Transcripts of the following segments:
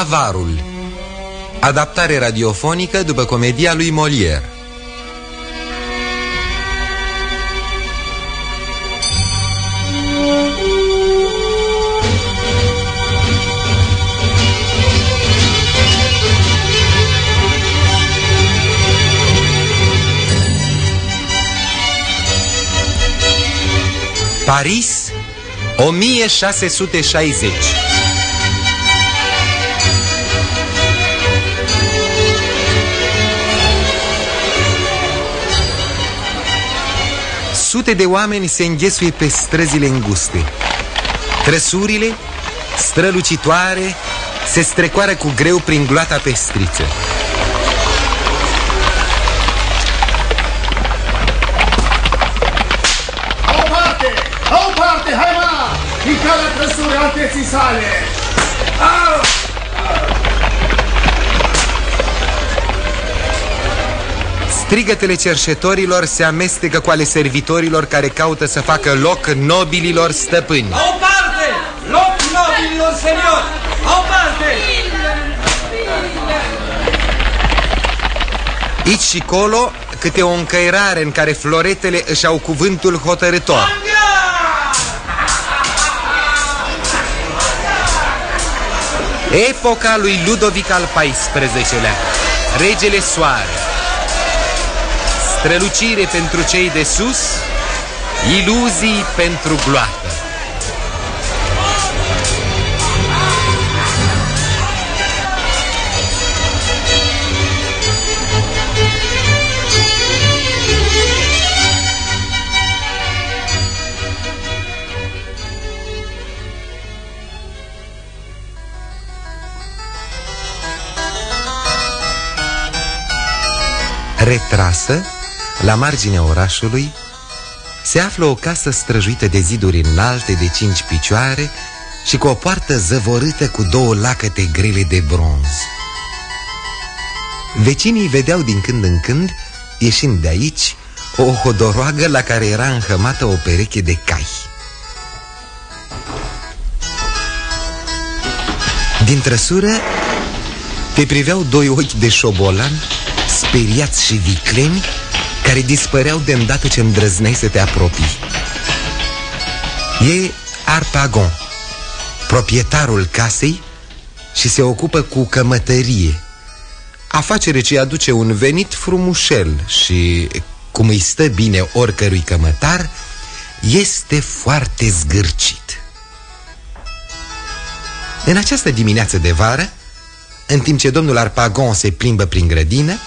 Avarul. Adaptare radiofonică după comedia lui Molière. Paris 1660 Sute de oameni se înghesuie pe străzile înguste. Trăsurile, strălucitoare, se strecoară cu greu prin gloata pestriță calea trăsuri alteții sale! Strigătele cerșetorilor se amestecă cu ale servitorilor care caută să facă loc nobililor stăpâni. O parte! Loc nobililor seniori! O parte! Aici și colo, câte o încăierare în care floretele își au cuvântul hotărător. Epoca lui Ludovic al XIV-lea Regele Soare Strălucire pentru cei de sus Iluzii pentru gloată. Retrasă, la marginea orașului, se află o casă străjuită de ziduri înalte de cinci picioare și cu o poartă zăvorâtă cu două lacăte grele de bronz. Vecinii vedeau din când în când, ieșind de aici, o hodoroagă la care era înhămată o pereche de cai. Din trăsură te priveau doi ochi de șobolan speriați și vicleni care dispăreau de îndată ce îndrăzneai să te apropii. E Arpagon, proprietarul casei și se ocupă cu cămătărie, afacere ce aduce un venit frumușel și, cum îi stă bine oricărui cămătar, este foarte zgârcit. În această dimineață de vară, în timp ce domnul Arpagon se plimbă prin grădină,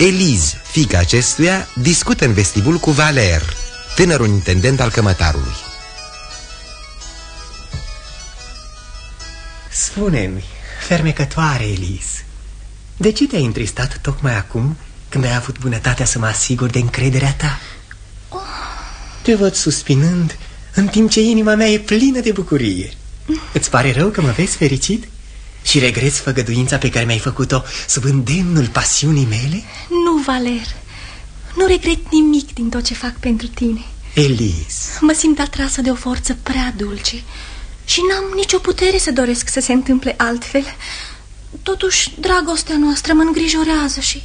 Eliz, fica acestuia, discută în vestibul cu Valer, tânărul intendent al cămătarului. Spune-mi, fermecătoare, Eliz, de ce te-ai întristat tocmai acum când ai avut bunătatea să mă asigur de încrederea ta? Oh. Te văd suspinând în timp ce inima mea e plină de bucurie. Îți pare rău că mă vezi fericit? Și regreți făgăduința pe care mi-ai făcut-o sub îndemnul pasiunii mele? Nu, Valer. Nu regret nimic din tot ce fac pentru tine. Elis Mă simt atrasă de o forță prea dulce Și n-am nicio putere să doresc să se întâmple altfel. Totuși, dragostea noastră mă îngrijorează și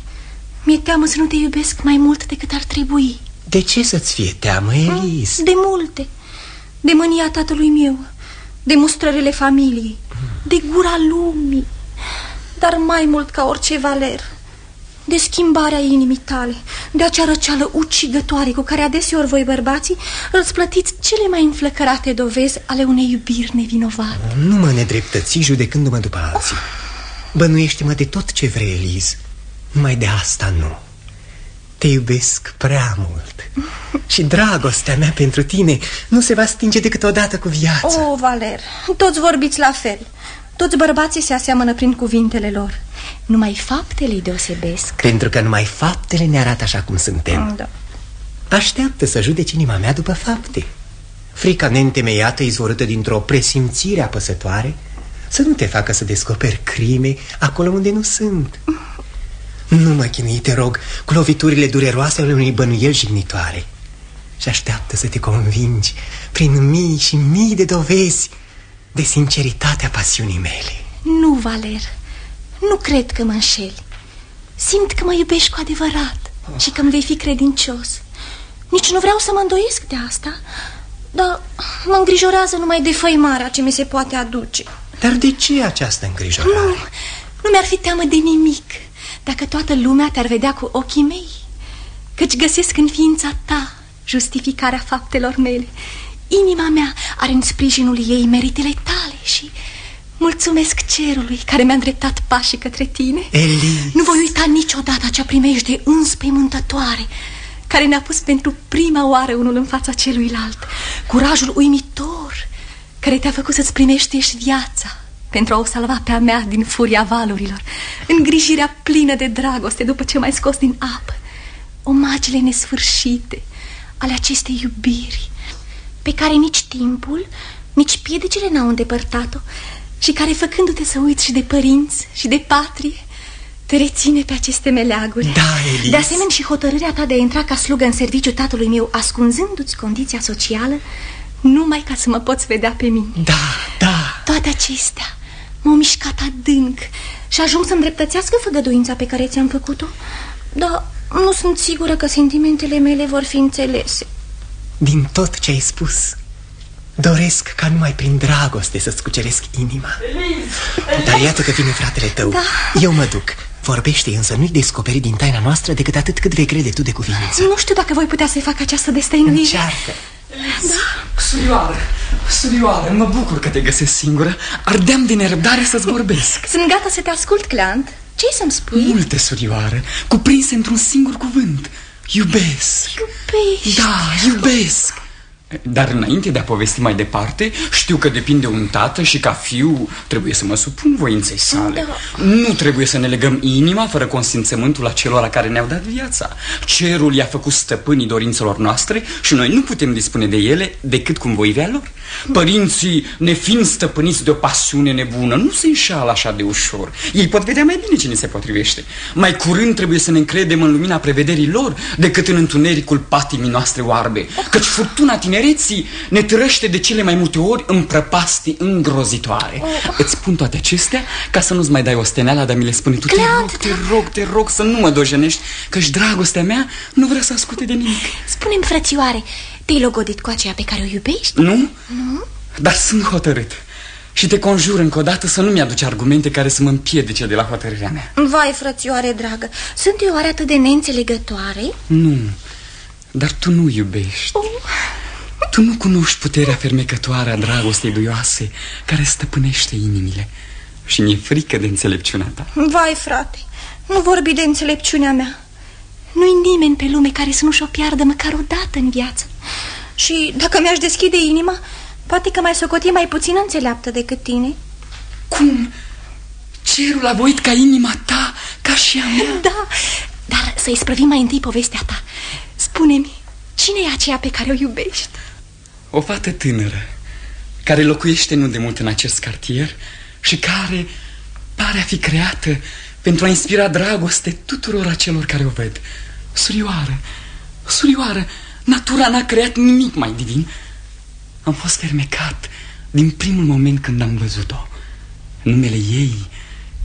Mi-e teamă să nu te iubesc mai mult decât ar trebui. De ce să-ți fie teamă, Elis? De multe. De mânia tatălui meu. De mustrările familiei de gura lumii, dar mai mult ca orice valer, de schimbarea inimii tale, de acea răceală ucigătoare cu care adeseori voi bărbații îți plătiți cele mai înflăcărate dovezi ale unei iubiri nevinovate. Nu mă nedreptăți judecându-mă după alții. Bănuiește-mă de tot ce vrei, Eliz. Numai de asta nu. Te iubesc prea mult. Și dragostea mea pentru tine Nu se va stinge decât odată cu viața. O, Valer, toți vorbiți la fel. Toți bărbații se aseamănă prin cuvintele lor. Numai faptele îi deosebesc. Pentru că numai faptele ne arată așa cum suntem. Da. Așteaptă să judeci inima mea după fapte. Frica neîntemeiată izvorâtă dintr-o presimțire apăsătoare Să nu te facă să descoperi crime acolo unde nu sunt Nu mă chinui, te rog, cu loviturile dureroase ale unei bănuieli jignitoare Și așteaptă să te convingi prin mii și mii de dovezi de sinceritatea pasiunii mele Nu, Valer, nu cred că mă înșeli. Simt că mă iubești cu adevărat și că îmi vei fi credincios. Nici nu vreau să mă îndoiesc de asta, dar mă îngrijorează numai de făimarea ce mi se poate aduce. Dar de ce această îngrijorare? Nu, nu mi-ar fi teamă de nimic dacă toată lumea te-ar vedea cu ochii mei. Căci găsesc în ființa ta justificarea faptelor mele. Inima mea are în sprijinul ei meritele tale și mulțumesc cerului care mi-a îndreptat pașii către tine. Eli. Nu voi uita niciodată acea primejdie înspăimântătoare care ne-a pus pentru prima oară unul în fața celuilalt. Curajul uimitor care te-a făcut să-ți primești viața pentru a o salva pe a mea din furia valurilor, îngrijirea plină de dragoste după ce m-ai scos din apă, omagile nesfârșite ale acestei iubiri, pe care nici timpul, nici piedicile n-au îndepărtat-o și care, făcându-te să uiți și de părinți și de patrie, te reține pe aceste meleaguri. Da, Elis. De asemenea și hotărârea ta de a intra ca slugă în serviciu tatălui meu, ascunzându-ți condiția socială, numai ca să mă poți vedea pe mine. Da, da. Toate acestea m-au mișcat adânc și ajung să îndreptățească făgăduința pe care ți-am făcut-o, dar nu sunt sigură că sentimentele mele vor fi înțelese. Din tot ce ai spus, doresc ca numai prin dragoste să-ți cuceresc inima. Dar iată că vine fratele tău. Da. Eu mă duc. Vorbește, însă nu-i descoperi din taina noastră decât atât cât vei crede tu de cuvință. Nu știu dacă voi putea să-i fac această destăinuire. Încearcă. Surioară, surioară, mă bucur că te găsesc singură Ardeam de nerăbdare să-ți vorbesc Sunt gata să te ascult, Cleant. ce să-mi spui? Multe, surioară, cuprinse într-un singur cuvânt Iubesc Iubești. Da, iubesc Dar înainte de a povesti mai departe Știu că depinde un tată și ca fiu Trebuie să mă supun voinței sale. Nu trebuie să ne legăm inima Fără consimțământul acelora care ne-au dat viața. Cerul i-a făcut stăpânii dorințelor noastre Și noi nu putem dispune de ele Decât cu voirea lor Părinții, nefiind stăpâniți de o pasiune nebună Nu se înșală așa de ușor. Ei pot vedea mai bine ce ne se potrivește. Mai curând trebuie să ne încredem în lumina prevederii lor Decât în întunericul patimii noastre oarbe. Căci furtuna tinereții ne trăște de cele mai multe ori în prăpastii îngrozitoare. Îți spun toate acestea ca să nu-ți mai dai osteneala Dar mi le spune tu. Te Cleant, rog, te rog, te rog să nu mă dojenești Căci dragostea mea nu vrea să asculte de nimic. Spune-mi, frățioare, te-ai logodit cu aceea pe care o iubești? Nu? Nu? Dar sunt hotărât Și te conjur încă o dată să nu mi-aduci argumente care să mă împiedice de la hotărârea mea Vai, frățioare dragă, sunt eu oare atât de neînțelegătoare? Nu, dar tu nu iubești Oh. Tu nu cunoști puterea fermecătoare a dragostei duioase Care stăpânește inimile Și mi-e frică de înțelepciunea ta Vai, frate, nu vorbi de înțelepciunea mea Nu-i nimeni pe lume care să nu și-o piardă măcar o dată în viață Și dacă mi-aș deschide inima, poate că mai socoti mai puțin înțeleaptă decât tine Cum? Cerul a voit ca inima ta, ca și a mea Da, dar să-i sprăvim mai întâi povestea ta Spune-mi, cine e aceea pe care o iubești? O fată tânără Care locuiește nu de mult în acest cartier Și care pare a fi creată Pentru a inspira dragoste tuturor acelor care o ved Surioară, surioară Natura n-a creat nimic mai divin. Am fost fermecat din primul moment când am văzut-o. Numele ei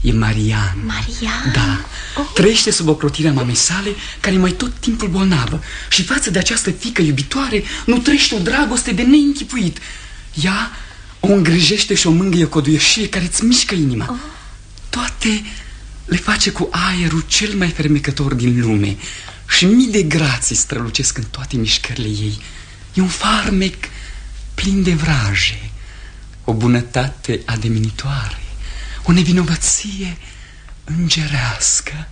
e Marian. Marian? Da, trăiește sub ocrotirea mamei sale Care e mai tot timpul bolnavă. Și față de această fică iubitoare Nu trăiește o dragoste de neînchipuit. Ea o îngrijește și o mângâie cu o duioșie care îți mișcă inima. Toate le face cu aerul cel mai fermecător din lume Și mii de grații strălucesc în toate mișcările ei. E un farmec plin de vraje O bunătate ademinitoare O nevinovăție îngerească.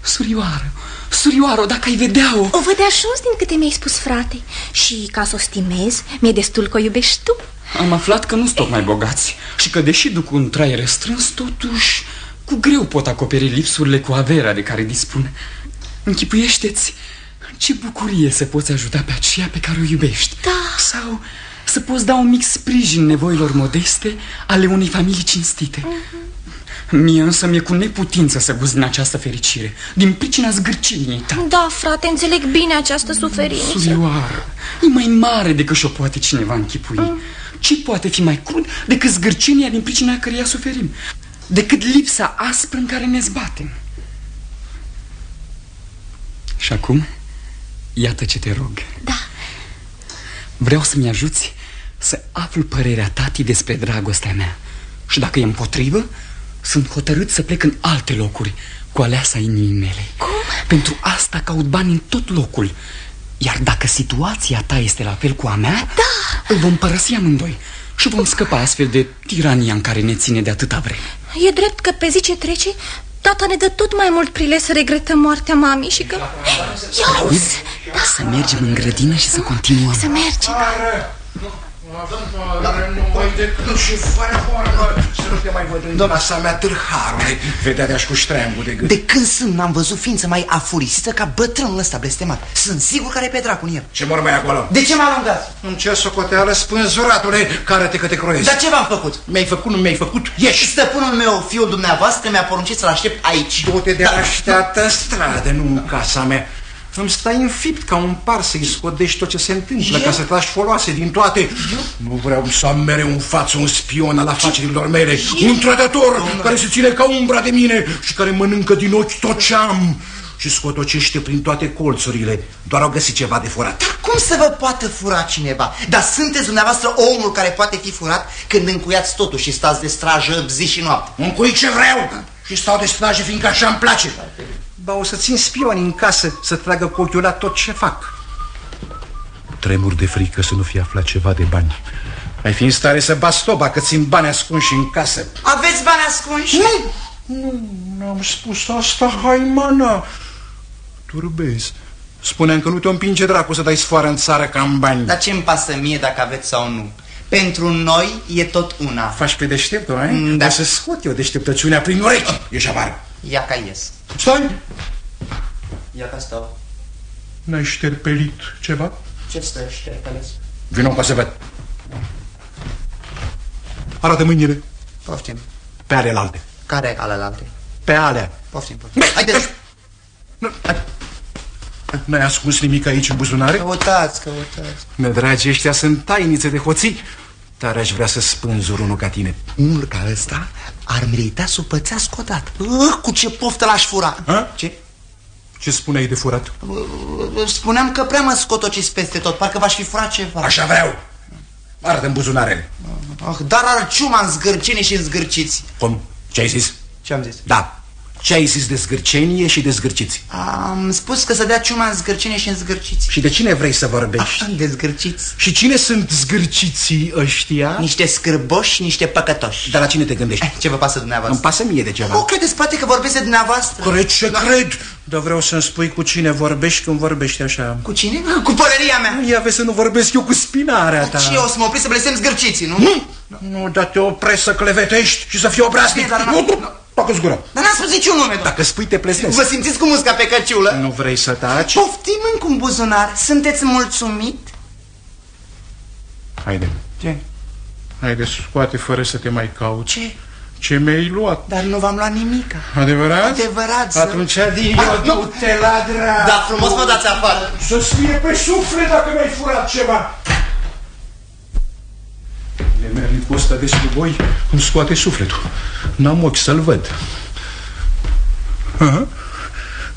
Surioară, surioară, dacă ai vedea-o. O văd de ajuns din câte mi-ai spus, frate. Și ca să o stimez, mi-e destul că o iubești tu. Am aflat că nu-s tocmai bogați Și că deși duc un trai restrâns Totuși cu greu pot acoperi lipsurile cu averea de care dispun. Închipuiește-ți ce bucurie să poți ajuta pe aceea pe care o iubești. Da. Sau să poți da un mic sprijin nevoilor modeste ale unei familii cinstite. Mie însă mi-e cu neputință să gust din această fericire Din pricina zgârciniei ta Da, frate, înțeleg bine această suferință. Surioară, e mai mare decât și-o poate cineva închipui. Ce poate fi mai crud decât zgârcenia din pricina căreia suferim? Decât lipsa aspră în care ne zbatem. Și acum, iată ce te rog. Da. Vreau să-mi ajuți să aflu părerea tati despre dragostea mea. Și dacă e împotrivă, sunt hotărât să plec în alte locuri cu aleasa inimii mele. Cum? Pentru asta caut bani în tot locul. Iar dacă situația ta este la fel cu a mea, Da. îl vom părăsi amândoi și vom scăpa astfel de tirania în care ne ține de atâta vreme. E drept că pe zi ce trece, tata ne dă tot mai mult prilej să regretăm moartea mamei și că... Ia uzi! Da. Să mergem în grădină și să continuăm. Să mergem. Numai decât și fără vorbă Să nu te mai văd în casa mea, târharule Vedea cu ștreangul de gât De când sunt, n-am văzut ființă mai afurisită ca bătrânul ăsta blestemat. Sunt sigur că are pe dracu în el. Ce mor mai acolo? De ce m-a alungat? În ce socoteală spânzuratule, care-te că te croiezi Dar ce v-am făcut? Mi-ai făcut, nu mi-ai făcut, ieși Stăpânul meu, fiul dumneavoastră, mi-a poruncit să-l aștept aici. Du-te de așteaptă în stradă, nu în casa mea îmi stai înfipt ca un par să-i scodești tot ce se întâmplă, Eu? ca să tragi foloase din toate. Nu vreau să am mereu în față un spion al afacerilor mele, un trădător care se ține ca umbra de mine și care mănâncă din ochi tot ce am și scotocește prin toate colțurile. Doar au găsit ceva de furat. Dar cum să vă poată fura cineva? Dar sunteți dumneavoastră omul care poate fi furat când încuiați totul și stați de strajă zi și noapte. Încui ce vreau și stau de strajă fiindcă așa îmi place. Ba, o să țin spioni în casă să tragă cu ochiul la tot ce fac. Tremur de frică să nu fie aflat ceva de bani. Ai fi în stare să bați toba că țin bani ascunși în casă. Aveți bani ascunși? Nu, nu, n-am spus asta, hai mana. Turbezi. Spuneam că nu te împinge dracu să dai sfoară în țară ca în bani. Dar ce-mi pasă mie dacă aveți sau nu? Pentru noi e tot una. Faci pe deșteptul, ai? Mm, da. Da. să scot eu deșteptăciunea prin urechi. Ești avar. Ia ca ies. Stai! Ia ca stau. N-ai șterpelit ceva? Ce stă șterpeles? Vino ca să văd. Arată mâinile. Poftim. Pe ale alte. Care alelalte? Pe alea. Poftim, poftim. Haideți! N-ai ascuns nimic aici în buzunare? Căutați, căutați. Dragi, ăștia sunt tainițe de hoții. Dar aș vrea să spânzur unul ca tine. Unul ca ăsta ar merita să o pățească odată. Uh, cu ce poftă l-aș fura. Ha? Ce? Ce spuneai de furat? Uh, Spuneam că prea mă scotociți peste tot, parcă v-aș fi furat ceva. Așa vreau. Arată în buzunarele. Ah, dar arciuma în zgârceni și în zgârciți. Cum? Ce ai zis? Ce am zis? Da. Ce ai zis de zgârcenie și de zgârciți? Am spus că să dea ciuma în zgârceni și în zgârciți. Și de cine vrei să vorbești? Ah, de zgârciți. Și cine sunt zgârciții ăștia? Niște scârboși, niște păcătoși. Dar la cine te gândești? Eh, Ce vă pasă dumneavoastră? Îmi pasă mie de ceva. Nu credeți poate că vorbesc de dumneavoastră? Cred ce cred, dar vreau să-mi spui cu cine vorbești când vorbești așa. Cu cine? Cu pălăria mea. Ia vezi să nu vorbesc eu cu spinarea ta. Și eu o să mă opri să blestem zgârciții, nu? Nu, nu, dar te opresc să clevetești și să fii obraznic. Bine, dar n-am- Nu, tu, tocă gura. Dar n-am spus niciun nume, doamne. Dacă spui, te plesnesc. Vă simțiți cu musca pe căciulă? Nu vrei să taci? Poftim încă un buzunar. Sunteți mulțumit? Haide, Ce? haide, scoate fără să te mai cauți. Ce? Ce mi-ai luat? Dar nu v-am luat nimic. Adevărat? Adevărat, să- Atunci din Ah, eu nu. du-te la dracu. Da, frumos mă dați afară. Să-ți fie pe suflet dacă mi-ai furat ceva. Nemernicul ăsta de voi îmi scoate sufletul. N-am ochi să-l văd. Aha.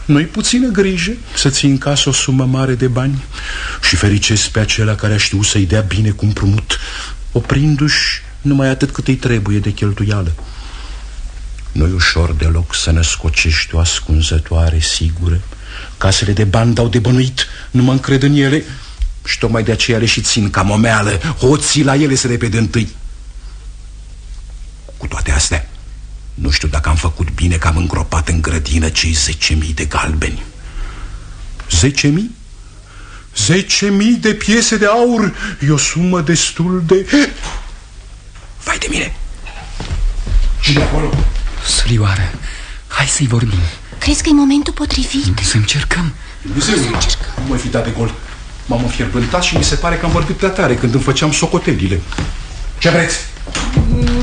Nu-i puțină grijă să ții în casă o sumă mare de bani și fericesc pe acela care a știut să-i dea bine cu împrumut, oprindu-și numai atât cât îi trebuie de cheltuială. Nu-i ușor deloc să născocești o ascunzătoare sigură. Casele de bani dau de bănuit, nu mă încred în ele și tocmai de aceea le și țin ca momeală, hoții la ele se repede întâi. Cu toate astea, nu știu dacă am făcut bine că am îngropat în grădină cei zece mii de galbeni. Zece mii? Zece mii de piese de aur E o sumă destul de... Vai de mine! Cine acolo? Sărioară, hai să-i vorbim. Crezi că e momentul potrivit? Să încercăm. Dumnezeu, nu mă fi dat de gol M-am înfierbântat și mi se pare că am vorbit prea tare Când îmi făceam socotelile Ce vreți?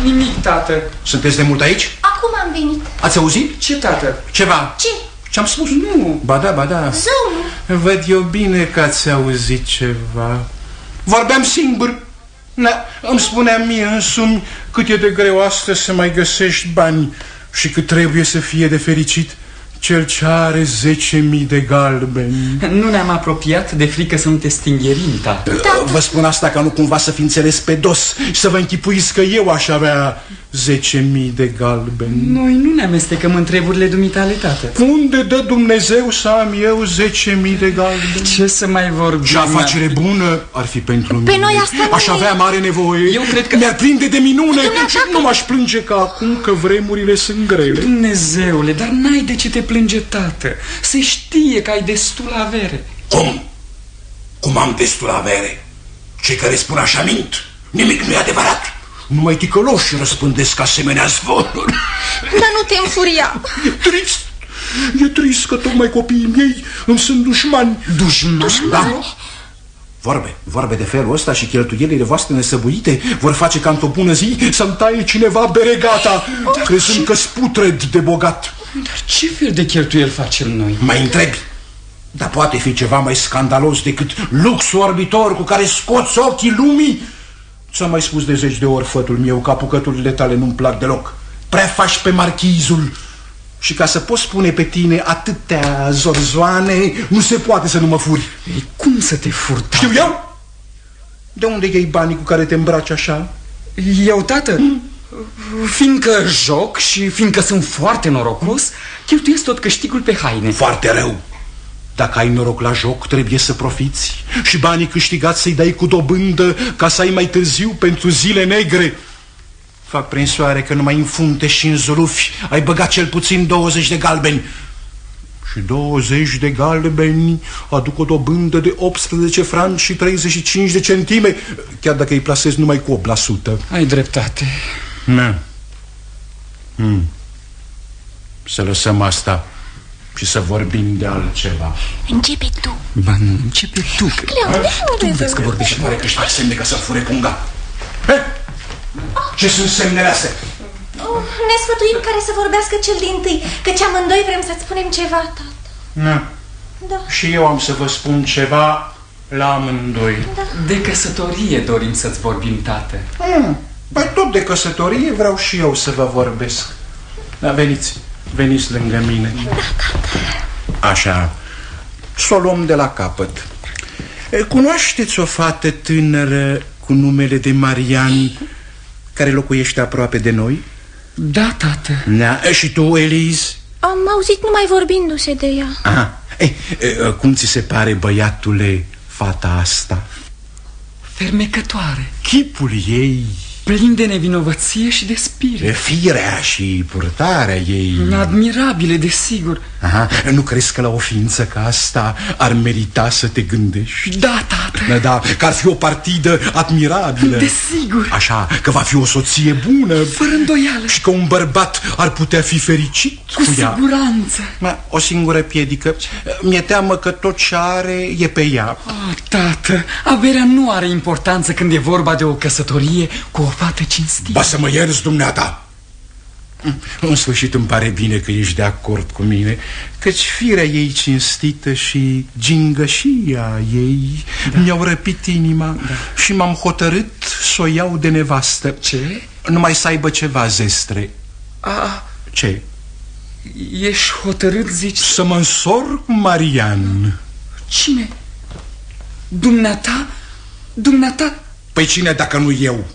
Nimic, tată. Sunteți de mult aici? Acum am venit. Ați auzit? Ce, tată? Ceva? Ce? Ce-am spus? Nu Ba da, ba da Zău, Văd eu bine că ați auzit ceva Vorbeam singur Da, îmi spunea mie însumi cât e de greu astăzi să mai găsești bani și cât trebuie să fie de fericit cel ce are zece mii de galbeni. Nu ne-am apropiat de frică să nu te stingherim, tată. Vă spun asta ca nu cumva să fi înțeles pe dos Și să vă închipuiți că eu aș avea zece mii de galbeni. Noi nu ne amestecăm în treburile dumitale, tată. Unde dă Dumnezeu să am eu zece mii de galbeni? Ce să mai vorbim? Și afacere bună ar fi pentru pe mine. noi asta Aș nu avea mare nevoie. Eu cred că- Mi-ar prinde de minune. Și nu m-aș plânge ca acum că vremurile sunt grele. Dumnezeule, dar n-ai de ce te plânge, tată Se știe că ai destul avere Cum? Cum am destul avere? Cei care spun așa mint, nimic nu e adevărat. Numai ticăloși răspândesc asemenea zvonuri. Dar nu te înfuria E trist. E trist că tocmai copiii mei îmi sunt dușmani. Dușmani? Da. Vorbe, vorbe de felul ăsta și cheltuielile voastre nesăbuite vor face ca într-o bună zi să-mi taie cineva beregata, crezând că sputred de bogat. Dar ce fel de cheltuieli facem noi? Mai întrebi? Dar poate fi ceva mai scandalos decât luxul orbitor cu care scoți ochii lumii? Ți-am mai spus de zeci de ori, fătul meu, că apucăturile tale nu-mi plac deloc. Prea faci pe marchizul. Și ca să poți spune pe tine atâtea zorzoane, nu se poate să nu mă furi. Ei, cum să te fur, tată? Știu eu? De unde iei banii cu care te îmbraci așa? Eu, tată, fiindcă joc și fiindcă sunt foarte norocos, cheltuiesc tot câștigul pe haine. Foarte rău. Dacă ai noroc la joc, trebuie să profiți și banii câștigați să-i dai cu dobândă ca să ai mai târziu pentru zile negre. Fac prin soare că numai în funte și în zulufi ai băgat cel puțin 20 de galbeni. Și 20 de galbeni aduc o dobândă de 18 franci și 35 de centime, chiar dacă îi plasezi numai cu 8%. Ai dreptate. Na. Hmm. Să lăsăm asta și să vorbim de altceva. Începe tu Ba nu, începe tu. că- Cleo, de nu vezi Că vorbești și pare că își faci semne ca să fure punga. He? Ce sunt semnele astea? oh, Ne sfătuim care să vorbească cel din tâi Căci amândoi vrem să-ți spunem ceva, tată Na. Da, Și eu am să vă spun ceva la amândoi. De căsătorie dorim să-ți vorbim, tată. Hmm. Păi tot de căsătorie vreau și eu să vă vorbesc. Da, veniți, veniți lângă mine. Așa, să o luăm de la capăt. E, Cunoașteți o fată tânără cu numele de Marian care locuiește aproape de noi? Da, tată. Da, e, și tu, Eliz? am auzit numai vorbindu-se de ea Aha. Ei, e, cum ți se pare, băiatule, fata asta? Fermecătoare, Chipul ei, plin de nevinovăție și de spirit. firea și purtarea ei Admirabile, desigur. Aha, nu crezi că la o ființă ca asta ar merita să te gândești? Da, tată. Da, da, că ar fi o partidă admirabilă Desigur. Așa, că va fi o soție bună Fără îndoială. Și că un bărbat ar putea fi fericit Cu cu ea siguranță. Ma, O singură piedică Mi-e teamă că tot ce are e pe ea Oh, tată, averea nu are importanță când e vorba de o căsătorie cu o fată cinstită. Ba să mă ierți dumneata În sfârșit îmi pare bine că ești de acord cu mine Căci firea ei cinstită și gingășia ei da. Mi-au răpit inima da. Și m-am hotărât să o iau de nevastă Ce? Numai să aibă ceva zestre A, Ce? ești hotărât, zici? Să mă însor cu Marian Cine? Dumneata? Dumneata? Păi cine dacă nu eu?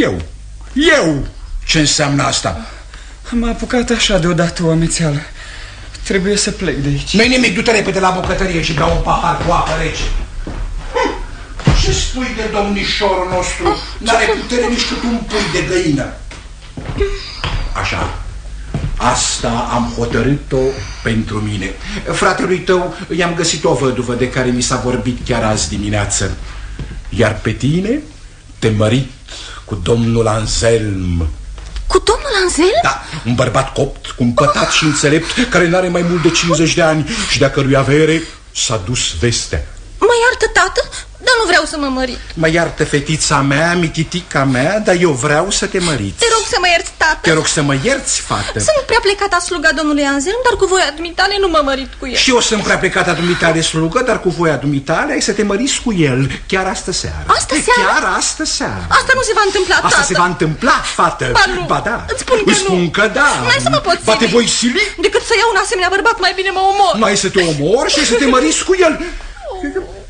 Eu. Eu. Ce înseamnă asta? Am apucat așa deodată o amețeală. Trebuie să plec de aici. Nu-i nimic, du-te repede la bucătărie și bea un pahar cu apă rece. Hm, Ce spui de domnișorul nostru? N-are putere nici cât un pui de găină. Așa. Asta am hotărât-o pentru mine. Fratelui tău i-am găsit o văduvă de care mi s-a vorbit chiar azi dimineață. Iar pe tine te mărit cu domnul Anselm Cu domnul Anzel? da, un bărbat copt, cumpătat și înțelept, care n-are mai mult de 50 de ani și de-a cărui avere s-a dus vestea. Mă iartă, tată, dar nu vreau să mă mărit. Mă iartă fetița mea, mititica mea, dar eu vreau să te măriți. Te rog rog să mă ierți, tată. Te rog să mă ierți, fată. Sunt prea plecata sluga domnului Anselm Dar cu voia dumitale nu mă mărit cu el. Și eu sunt prea plecata dumitale slugă Dar cu voia dumitale ai să te măriți cu el. Chiar astă seară. Astă seară? Chiar astă seară. Asta nu se va întâmpla, Asta tată. se va întâmpla, fată. Ba nu. Ba da. Îți spun că Îți nu. spun că da. N-ai să mă poți Ba te sili. voi sili? Decât să iau un asemenea bărbat, mai bine mă omor. Mai să te omori și să te măriți cu el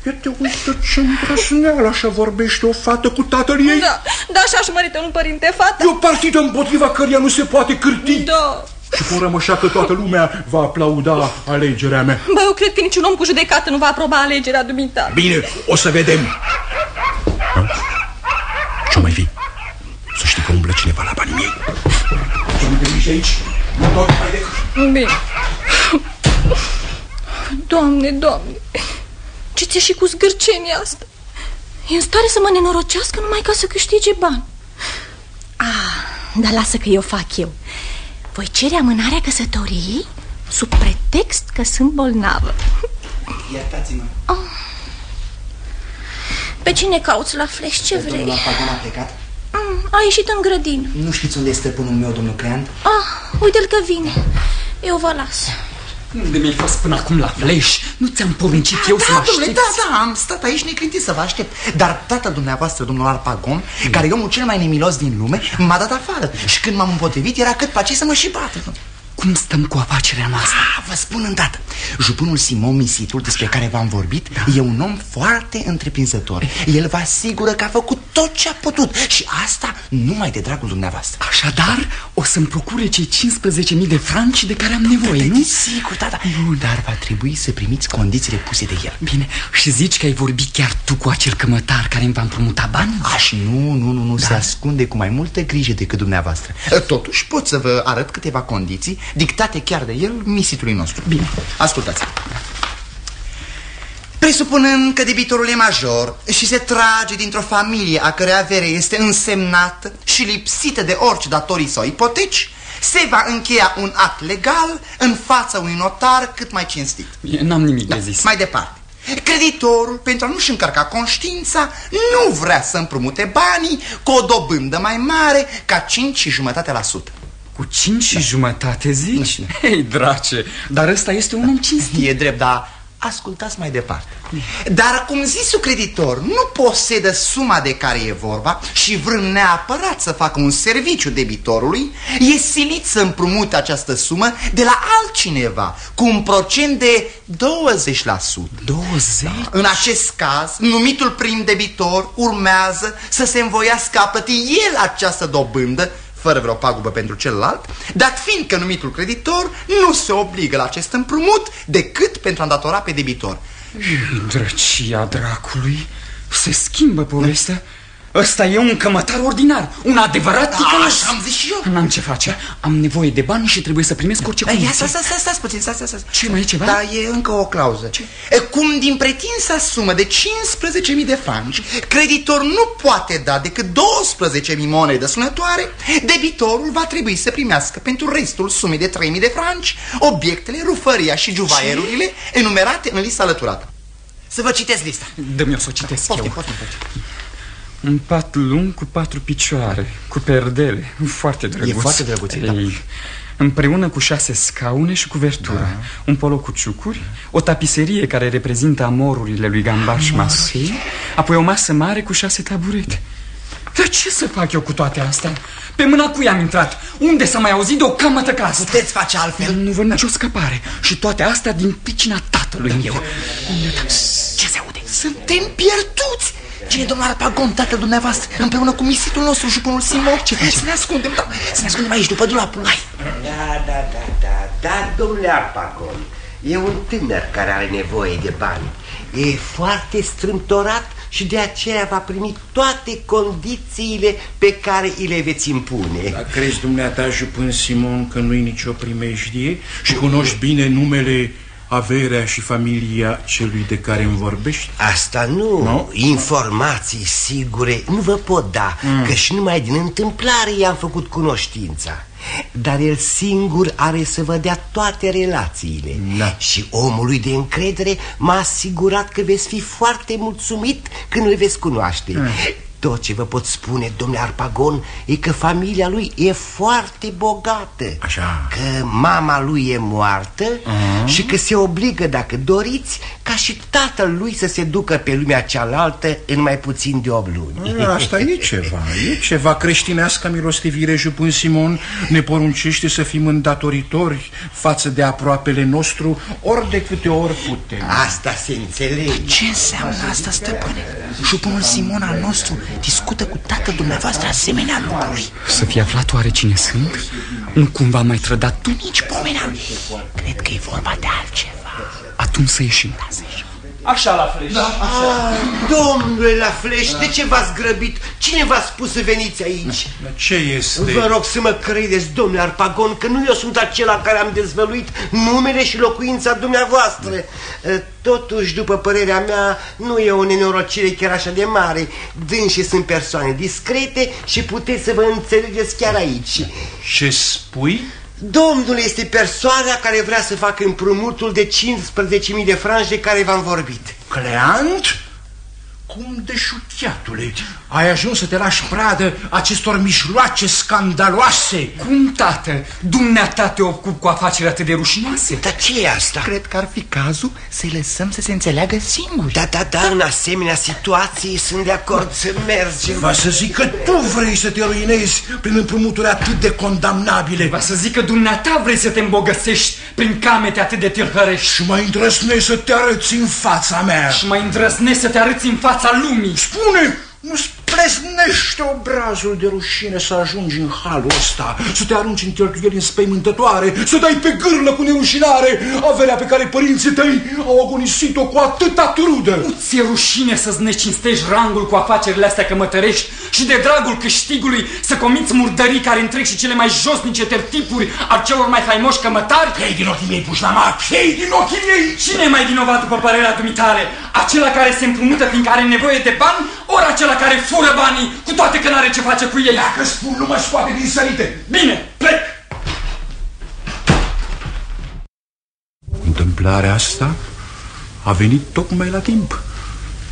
Ia te uită ce îmbrăzneală așa vorbește o fată cu tatăl ei Da, da, așa-și mărită un părinte fata E o partidă împotriva căreia nu se poate cârti. Da. Și curăm așa că toată lumea va aplauda alegerea mea. Bă, eu cred că niciun om cu judecată nu va aproba alegerea dumitale Bine, o să vedem. Ce mai fi? Să știi că umblă cineva la banii miei Nu grijă aici Nu tot mai de... Bine. Doamne, doamne Ce ți-e și cu zgârcenia asta E în stare să mă nenorocească numai ca să câștige bani. Ah, dar lasă că eu fac eu. Voi cere amânarea căsătoriei Sub pretext că sunt bolnavă. Iertați-mă, Pe cine cauți la fleș? Ce vrei? domnul Arpagon a plecat? Mm, a ieșit în grădină. Nu știți unde este stăpânul meu, domnul Creant? Ah, uite-l că vine. Eu vă las Unde mi-ai fost până acum la fleș? Nu ți-am poruncit eu să mă Da, domnule, aștepți? da, da, am stat aici neclintit să vă aștept Dar tata dumneavoastră, domnul Arpagon Care e omul cel mai nemilos din lume M-a dat afară Și când m-am împotrivit era cât pace să mă și bată Cum stăm cu afacerea noastră? Ah, vă spun îndată. Jupânul Simon Misitul despre care v-am vorbit E un om foarte întreprinzător. El vă asigură că a făcut tot ce a putut Și asta numai de dragul dumneavoastră. Așadar, o să-mi procure cei 15.000 de franci de care am nevoie, nu? Sigur, da, da. Dar va trebui să primiți condițiile puse de el. Bine, și zici că ai vorbit chiar tu cu acel cămătar care îmi va împrumuta bani? Aș, nu, nu, nu, nu, da. se ascunde cu mai multă grijă decât dumneavoastră. Totuși pot să vă arăt câteva condiții Dictate chiar de el, misitului nostru Bine. Ascultați Presupunând că debitorul e major și se trage dintr-o familie a cărei avere este însemnată și lipsită de orice datorii sau ipoteci, se va încheia un act legal în fața unui notar cât mai cinstit. Bine, N-am nimic de zis. Mai departe, creditorul, pentru a nu-și încărca conștiința, nu vrea să împrumute banii cu o dobândă mai mare ca 5 și jumătate la sută. Cu cinci și jumătate zici? Hei, drace, dar ăsta este un om cinstit. E drept, dar ascultați mai departe. Dar cum zisul creditor nu posedă suma de care e vorba și vrând neapărat să facă un serviciu debitorului, e silit să împrumute această sumă de la altcineva cu un procent de 20%. 20? În acest caz, numitul prim debitor urmează să se învoiască a plăti el această dobândă fără vreo pagubă pentru celălalt, dat fiind că numitul creditor nu se obligă la acest împrumut decât pentru a îndatora pe debitor. Drăcia dracului, se schimbă povestea. Ăsta e un cămătar ordinar, un adevărat ticălos. așa am zis și eu. N-am ce face, am nevoie de bani și trebuie să primesc orice Ia, condiție. stați, stați, stați, stai puțin, stați, stați, stați. Ce, mai e ceva? Da, e încă o clauză. Ce? E, cum din pretinsa sumă de 15.000 de franci, creditor nu poate da decât 12.000 monede sunătoare, debitorul va trebui să primească pentru restul sumei de 3.000 de franci obiectele, rufăria și juvaierurile enumerate în lista alăturată. Să vă citesc lista. Dă-mi o să o citesc Poftim, eu. poftim, poftim. Un pat lung cu patru picioare, cu perdele, foarte drăguț. foarte drăguț, da. Ei, Împreună cu șase scaune și cuvertură, da. un polo cu ciucuri, o tapiserie care reprezintă amorurile lui Gambar și Masei, apoi o masă mare cu șase taburete. Dar ce să fac eu cu toate astea? Pe mâna cui am intrat? Unde s-a mai auzit de o camătă ca asta? Puteți face altfel? Nu văd nicio scăpare Și toate astea din pricina tatălui meu Ce se aude? Suntem pierduți! Cine e domnul Arpagon, tatăl dumneavoastră, împreună cu misitul nostru, jupunul Simon? Ce Să ne ascundem, da, să ne ascundem aici, după dulapul. Hai! Da, da, da, da, da, domnule Arpacon E un tânăr care are nevoie de bani E foarte strâmtorat și de aceea va primi toate condițiile pe care îi le veți impune Dar crezi dumneata, jupân Simon, că nu-i nicio primejdie și cunoști bine numele, averea și familia celui de care îmi vorbești? Asta nu, Nu? informații sigure nu vă pot da mm. Că și numai din întâmplare i-am făcut cunoștința Dar el singur are să vă dea toate relațiile Da. Și omului de încredere m-a asigurat că veți fi foarte mulțumit când îl veți cunoaște Tot ce vă pot spune, domnule Arpagon, e că familia lui e foarte bogată. Așa. Că mama lui e moartă uh -huh. și că se obligă, dacă doriți, ca și tatăl lui să se ducă pe lumea cealaltă în mai puțin de 8 luni. Asta e ceva, e ceva. Creștinească milostivire, Jupun Simon. Ne poruncește să fim îndatoritori față de aproapele nostru ori de câte ori putem. Asta se înțelege. Ce înseamnă asta, stăpâne? Jupunul Simon al nostru discută cu tatăl dumneavoastră asemenea lucruri Să fi aflat oare cine sunt? Nu cumva mai trădat tu? Nici pomena Cred că e vorba de altceva Atunci să ieșim Da, să ieșim Așa la fleș da, așa. Ah, domnule la fleș, de ce v-ați grăbit? Cine v-a spus să veniți aici? Ce este? Vă rog să mă credeți, domnule Arpagon, că nu eu sunt acela care am dezvăluit numele și locuința dumneavoastră. Totuși, după părerea mea, nu e o nenorocire chiar așa de mare. Dânsii sunt persoane discrete și puteți să vă înțelegeți chiar aici. Ce spui? Domnul este persoana care vrea să facă împrumutul de 15.000 de franci de care v-am vorbit. Cleant? Cum de șutiatule? Ai ajuns să te lași pradă acestor mișloace scandaloase? Cum, tată? Dumneata te ocup cu afaceri atât de rușinoase? Dar ce e asta? Cred că ar fi cazul să-i lăsăm să se înțeleagă singuri Da, da, da, în asemenea situații sunt de acord să mergem Va să zic că tu vrei să te ruinezi prin împrumuturi atât de condamnabile Va să zic că dumneata vrei să te îmbogăsești prin camete atât de tâlhărești Și mai îndrăsnești să te arăți în fața mea Și mai îndrăsnești să te arăți în fața lumii. Spune, nu-ți plesnește obrazul de rușine să ajungi în halul ăsta, să te arunci în cheltuieli înspăimântătoare, să dai pe gârlă cu nerușinare averea pe care părinții tăi au agonisit-o cu atâta trudă. Nu ți-e rușine să-ți necinstești rangul cu afacerile astea cămătărești și de dragul câștigului să comiți murdării care întrec și cele mai josnice tertipuri al celor mai faimoși cămătari? Ei din ochii mei, pușlamar, ei din ochii mei! Cine e mai vinovat după părerea dumitale? Acela care se împrumută fiindcă are nevoie de bani, ori acela care fură banii, cu toate că n-are ce face cu ei? Dacă spun, nu mă scoate din sărite. Bine, plec! Întâmplarea asta a venit tocmai la timp.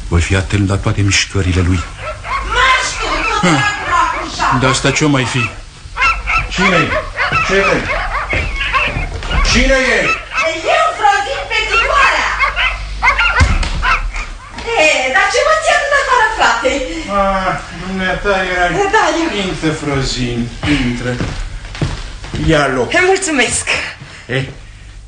Voi fi atent la toate mișcările lui. De asta ce-o mai fi? Cine e? Ce e? Cine e? Eu, Frozin, pe ticoarea! E, dar ce mă ții atât afară, frate? Ah, dumneata era... Da, eu. Intră, Frozin, intră. Ia loc. Mulțumesc! Eh,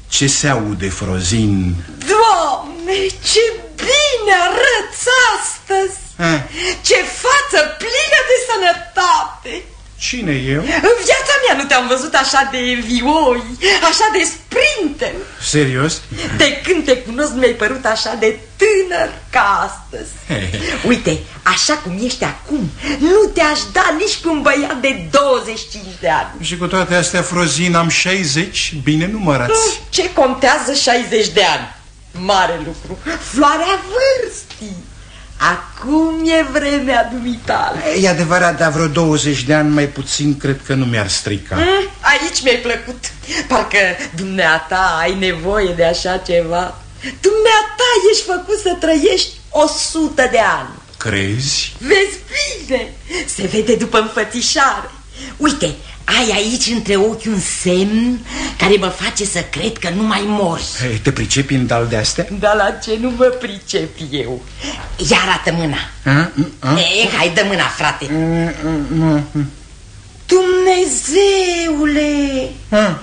ce se aude, Frozin? Doamne, ce bine arăți astăzi! Eh. Ce față plină de sănătate! Cine eu? În viața mea nu te-am văzut așa de vioi, așa de sprinter. Serios? De când te cunosc mi-ai părut așa de tânăr ca astăzi. Uite, așa cum ești acum, nu te-aș da nici cu un băiat de 25 de ani. Și cu toate astea, Frozin, am 60 bine numărați. Ce contează 60 de ani? Mare lucru, floarea vârstii. Acum e vremea dumitale. E adevărat, dar vreo 20 de ani mai puțin cred că nu mi-ar strica. Mm, aici mi-ai plăcut. Parcă dumneata ai nevoie de așa ceva. Dumneata ești făcut să trăiești 100 de ani. Crezi? Vezi bine, se vede după înfățișare. Uite, ai aici între ochi un semn care mă face să cred că nu mai mori. Hey, te pricepi în dal de astea? Dar la ce nu mă pricep eu? Ia arată mâna. A? A? E, hai, dă mâna, frate. A? Dumnezeule! A?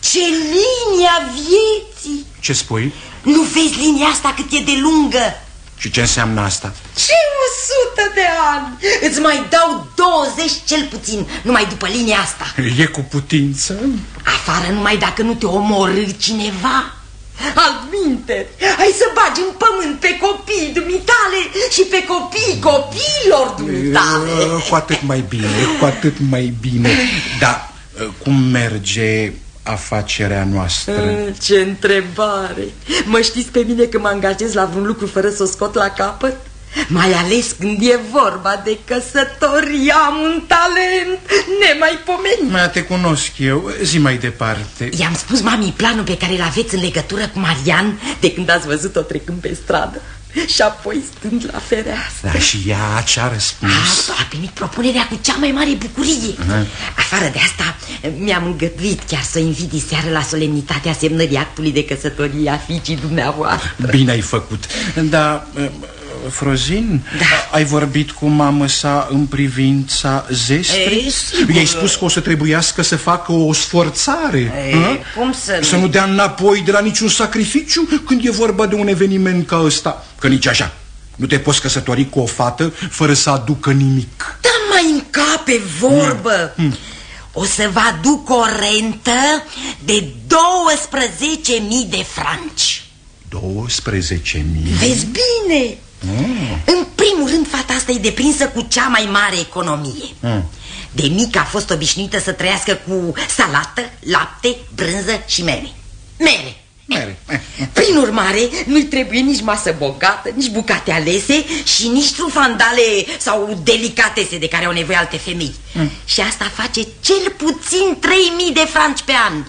Ce linia vieții! Ce spui? Nu vezi linia asta cât e de lungă? Și ce înseamnă asta? Ce o sută de ani! Îți mai dau 20 cel puțin, numai după linia asta. E cu putință? Afară numai dacă nu te omorâ cineva. Altminteri, hai să bagi în pământ pe copiii dumitale și pe copiii copiilor dumitale. Cu atât mai bine, cu atât mai bine. Dar cum merge afacerea noastră? Ce întrebare! Mă știți pe mine că mă angajez la vreun lucru fără să o scot la capăt? Mai ales când e vorba de căsătorie, am un talent nemaipomenit. Mai te cunosc eu, zi mai departe. I-am spus mami planul pe care îl aveți în legătură cu Marian de când ați văzut-o trecând pe stradă. Și apoi stând la fereastră Da, și ea ce-a răspuns? A, a primit propunerea cu cea mai mare bucurie Aha. Afară de asta mi-am îngăduit chiar să o invit diseară la solemnitatea semnării actului de căsătorie a fiicii dumneavoastră Bine ai făcut Dar, uh, Frozin, Da. ai vorbit cu mamă sa în privința zestrei? E, sigur. I-ai spus că o să trebuiască să facă o sforțare E, hă? cum să nu? Să nu dea înapoi de la niciun sacrificiu când e vorba de un eveniment ca ăsta Că nici așa Nu te poți căsători cu o fată fără să aducă nimic Da mai încape vorbă O să vă aduc o rentă de 12.000 de franci 12.000 Vezi bine În primul rând fata asta e deprinsă cu cea mai mare economie De mică a fost obișnuită să trăiască cu salată, lapte, brânză și mere Mere Mere. Prin urmare, nu-i trebuie nici masă bogată, nici bucate alese și nici trufandale sau delicatese de care au nevoie alte femei. Și asta face cel puțin 3000 de franci pe an.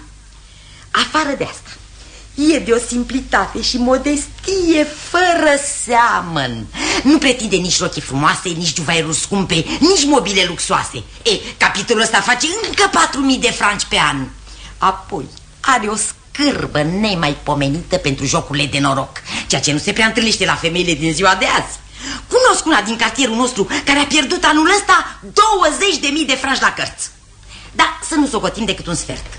Afară de asta, e de o simplitate și modestie fără seamăn. Nu pretinde nici rochii frumoase, nici juvaieruri scumpe, nici mobile luxoase. E, capitolul ăsta face încă 4000 de franci pe an. Apoi, are o scârbă nemaipomenită pentru jocurile de noroc, ceea ce nu se prea întâlnește la femeile din ziua de azi. Cunosc una din cartierul nostru care a pierdut anul ăsta 20.000 de franci la cărți. Da, să nu socotim decât un sfert.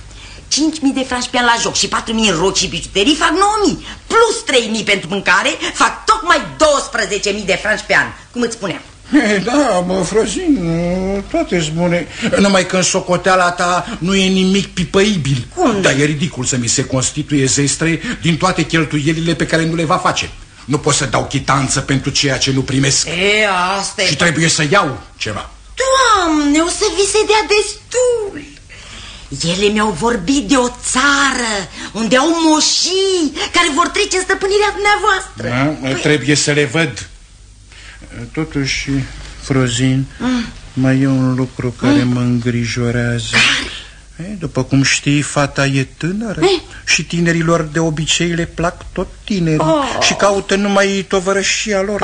5.000 de franci pe an la joc și 4.000 în roci și bijuterii fac 9.000 Plus 3.000 pentru mâncare fac tocmai 12.000 de franci pe an. Cum îți spuneam? E, Da, mă, Frozin, toate bune. Numai că în socoteala ta nu e nimic pipăibil. Cum? Dar e ridicul să mi se constituie zestre din toate cheltuielile pe care nu le va face. Nu pot să dau chitanță pentru ceea ce nu primesc. E, asta Și trebuie să iau ceva. Doamne, o să vi se dea destul Ele mi-au vorbit de o țară Unde au moșii Care vor trece în stăpânirea dumneavoastră. Da? Trebuie să le văd. Totuși, Frozin, mai e un lucru care mă îngrijorează. E, După cum știi, fata e tânără Și tinerilor de obicei le plac tot tinerii Și caută numai tovărășia lor.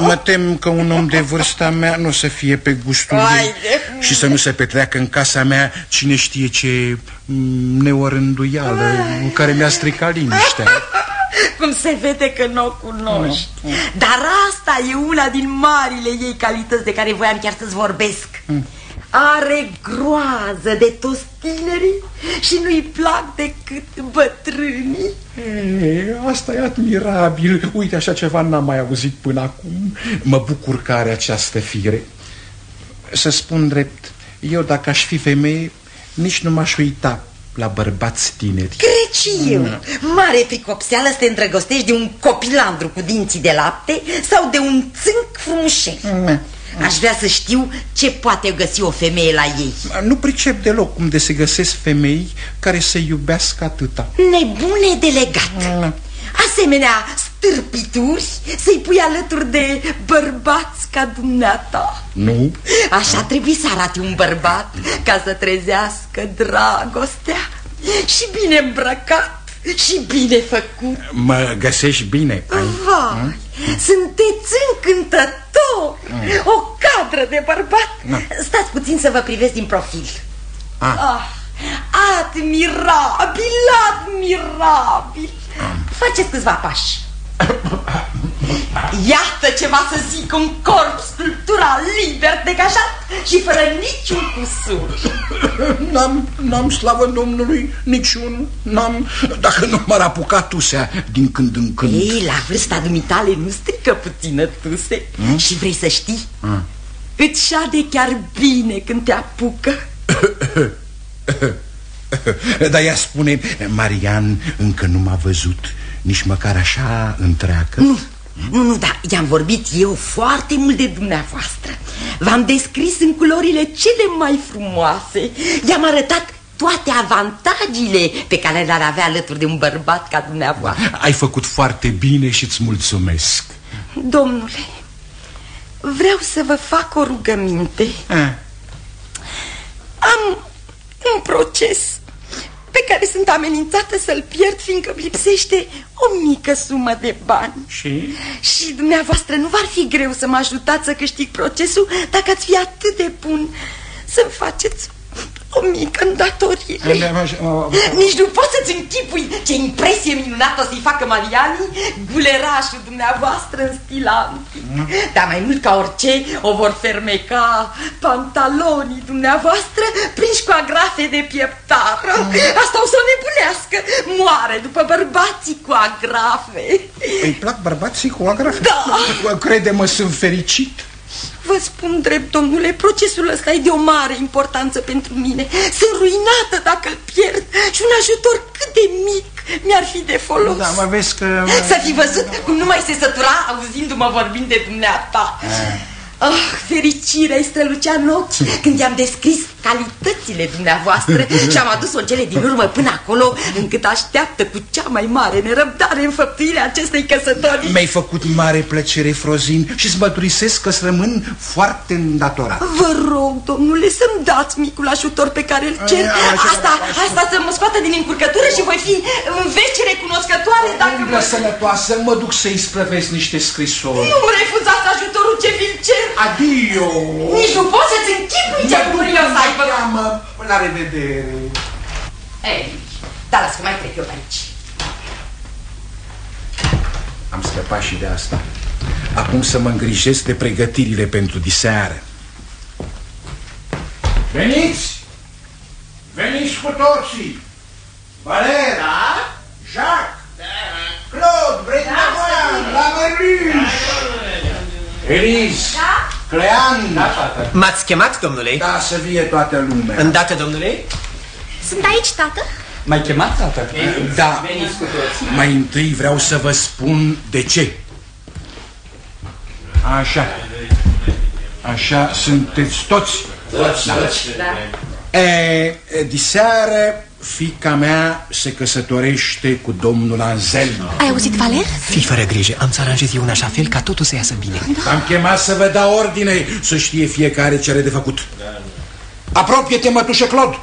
Mă tem că un om de vârsta mea nu o să fie pe gustul ei. Haide. Și să nu se petreacă în casa mea cine știe ce mm, neorânduială Care mi-a stricat liniștea Cum se vede că nu o cunoști Dar asta e una din marile ei calități de care voiam chiar să-ți vorbesc Are groază de toți tinerii și nu-i plac decât bătrânii E, asta e admirabil. Uite, așa ceva n-am mai auzit până acum. Mă bucur că are această fire. Să spun drept, eu dacă aș fi femeie, nici nu m-aș uita la bărbați tineri. Cred și eu? Mare pricopseală să te îndrăgostești de un copilandru cu dinții de lapte Sau de un țânc frumușel. Aș vrea să știu ce poate găsi o femeie la ei. Nu pricep deloc cum de se găsesc femei care să iubească atâta. Nebune de legat Asemenea stârpituri să-i pui alături de bărbați ca dumneata. Nu? Așa trebuie să arate un bărbat ca să trezească dragostea. Și bine îmbrăcat și bine făcut. Mă găsești bine. Ai? Vai, sunteți încântător. O cadră de bărbat. Stați puțin să vă privesc din profil. Ah. ah, Admirabil, admirabil Faceți câțiva pași. Iată ceva să zic Un corp sculptural liber degajat Și fără niciun cusur. N-am, n-am slavă Domnului niciun, n-am, dacă nu m-ar apuca tusea din când în când. Ei, la vârsta dumitale nu strică puțină tuse. Și vrei să știi? Îți șade chiar bine când te apucă Dar ea spune, Marian încă nu m-a văzut Nici măcar așa întreagă. Nu, nu, nu, dar i-am vorbit eu foarte mult de dumneavoastră. V-am descris în culorile cele mai frumoase. I-am arătat toate avantajele pe care le-ar avea alături de un bărbat ca dumneavoastră. Ai făcut foarte bine și îți mulțumesc. Domnule, vreau să vă fac o rugăminte. Ah, Am un proces pe pe care sunt amenințată să-l pierd fiindcă lipsește o mică sumă de bani. Și? Și dumneavoastră nu v-ar fi greu să mă ajutați să câștig procesul dacă ați fi atât de bun să-mi faceți o mică îndatorire Nici nu poți să-ți închipui ce impresie minunată să-i facă Mariani Gulerașul dumneavoastră în stil antic. Dar mai mult ca orice o vor fermeca pantalonii dumneavoastră Prinși cu agrafe de pieptară. Asta o să o nebunească Moare după bărbații cu agrafe. Îi plac bărbații cu agrafe? Da. Crede-mă, sunt fericit Vă spun drept, domnule, procesul ăsta e de o mare importanță pentru mine. Sunt ruinată dacă îl pierd și un ajutor cât de mic mi-ar fi de folos. Da, mă vezi că... Să fi văzut cum nu mai se sătura auzindu-mă vorbind de dumneata. A. Oh, fericirea îi strălucea în ochi când i-am descris calitățile dumneavoastră și am adus-o cele din urmă până acolo încât așteaptă cu cea mai mare nerăbdare în făptuirea acestei căsătorii. Mi-ai făcut mare plăcere, Frozin, și-ți măturisesc că-ți rămân foarte îndatorat. Vă rog, domnule, să-mi dați micul ajutor pe care îl cer. Asta, asta să mă scoată din încurcătură și voi fi în vece recunoscătoare dacă... Umblă sănătoasă, mă duc să-i sprăvesc niște scrisori. Nu refuzați ajutorul ce vi-l cer. Adio! Nici nu poți să-ți închipui ce bucurie o să aibă. Teamă. La revedere! Ei, dar las că mai trec eu pe aici. Am scăpat și de asta. Acum să mă îngrijesc de pregătirile pentru diseară. Veniți! Veniți cu toții! Valer! Da? Jacques! Da. Claude, Brenda da, la Merluș! Elise! Da? Clean! Da, tată. M-ați chemat, domnule? Da, să vie toată lumea. Îndată, domnule? Sunt aici, tată? M-ai chemat, tată? Da. Veniți cu toți. Mai întâi vreau să vă spun de ce. Așa. Așa sunteți toți. Toți, da. toți. Da. E, diseară Fica mea se căsătorește cu domnul Anselm. Ai auzit, Valer? Fii fără grijă, am să aranjez eu în așa fel ca totul să iasă bine. Da. Am chemat să vă dau ordine Să știe fiecare ce are de făcut. Apropie-te, mătușă Claude.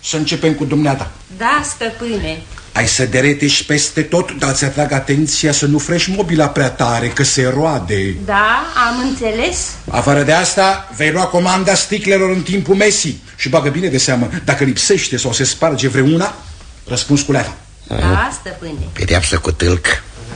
Să începem cu dumneata. Da, stăpâne ai să deretești peste tot, dar ți atrag atenția să nu frești mobila prea tare, că se roade. Da, am înțeles. Afară de asta, vei lua comanda sticlelor în timpul mesii și bagă bine de seamă, dacă lipsește sau se sparge vreuna, răspuns cu leata. Da, stăpâne. Pedeapsă cu tâlc.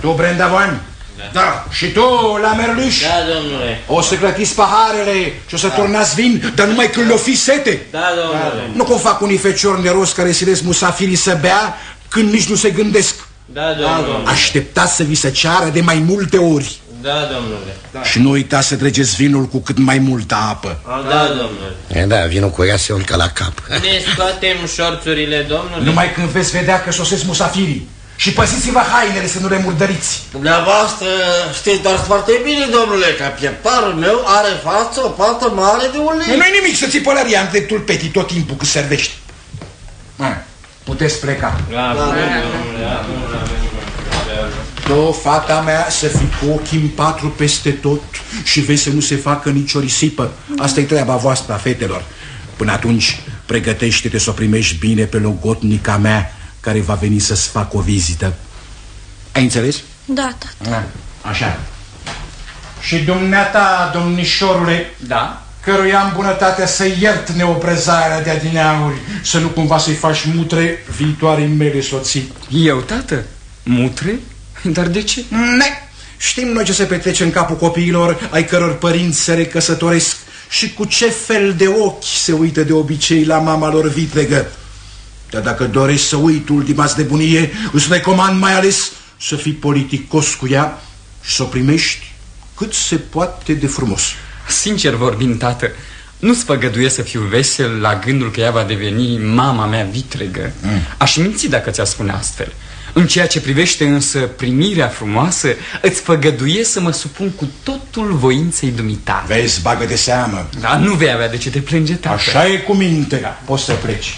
Tu, Brenda Van? Da. da. Și tu, la merluș? Da, domnule. O să clătiți paharele și o să da. turnați vin, dar numai când le-o fi sete. Da, domnule. Nu cum fac unii feciori neros care silesc musafirii să bea când nici nu se gândesc. Da, domnule. Așteptați să vi se ceară de mai multe ori. Da, domnule. Da. Și nu uitați să treceți vinul cu cât mai multă apă. Da, domnule. E, da, vinul cu ea se urcă la cap. Ne scoatem șorțurile, domnule. Numai când veți vedea că sosesc musafirii. Și păziți-vă hainele să nu le murdăriți. Dumneavoastră știți doar foarte bine, domnule, că pieptarul meu are față o pată mare de ulei. Nu i nimic să ții pălăria în dreptul petii tot timpul cât servești. Hai. Puteți pleca. Da, da, Tu, fata mea, să fii cu ochii în patru peste tot și vezi să nu se facă nicio risipă. Asta e treaba voastră, fetelor. Până atunci, pregătește-te să o primești bine pe logotnica mea care va veni să-ți facă o vizită. Ai înțeles? Da, tată. Da. Așa. Și dumneata, domnișorule, da? Căruia am bunătatea să iert neoprezarea de adineauri, să nu cumva să-i faci mutre viitoarei mele soții. Eu, tată? Mutre? Dar de ce? Ne! Știm noi ce se petrece în capul copiilor ai căror părinți se recăsătoresc și cu ce fel de ochi se uită de obicei la mama lor vitregă. Dar dacă dorești să uiti ultima de bunie, îți recomand mai ales să fii politicos cu ea și să o primești cât se poate de frumos. Sincer vorbind, tată, nu-ți făgăduie să fiu vesel la gândul că ea va deveni mama mea vitregă. Mm. Aș minți dacă ți-a spune astfel. În ceea ce privește însă primirea frumoasă, îți făgăduie să mă supun cu totul voinței dumitale. Vezi, bagă de seamă. Da, nu vei avea de ce te plânge, tată. Așa e cu minte. Da. Poți să pleci.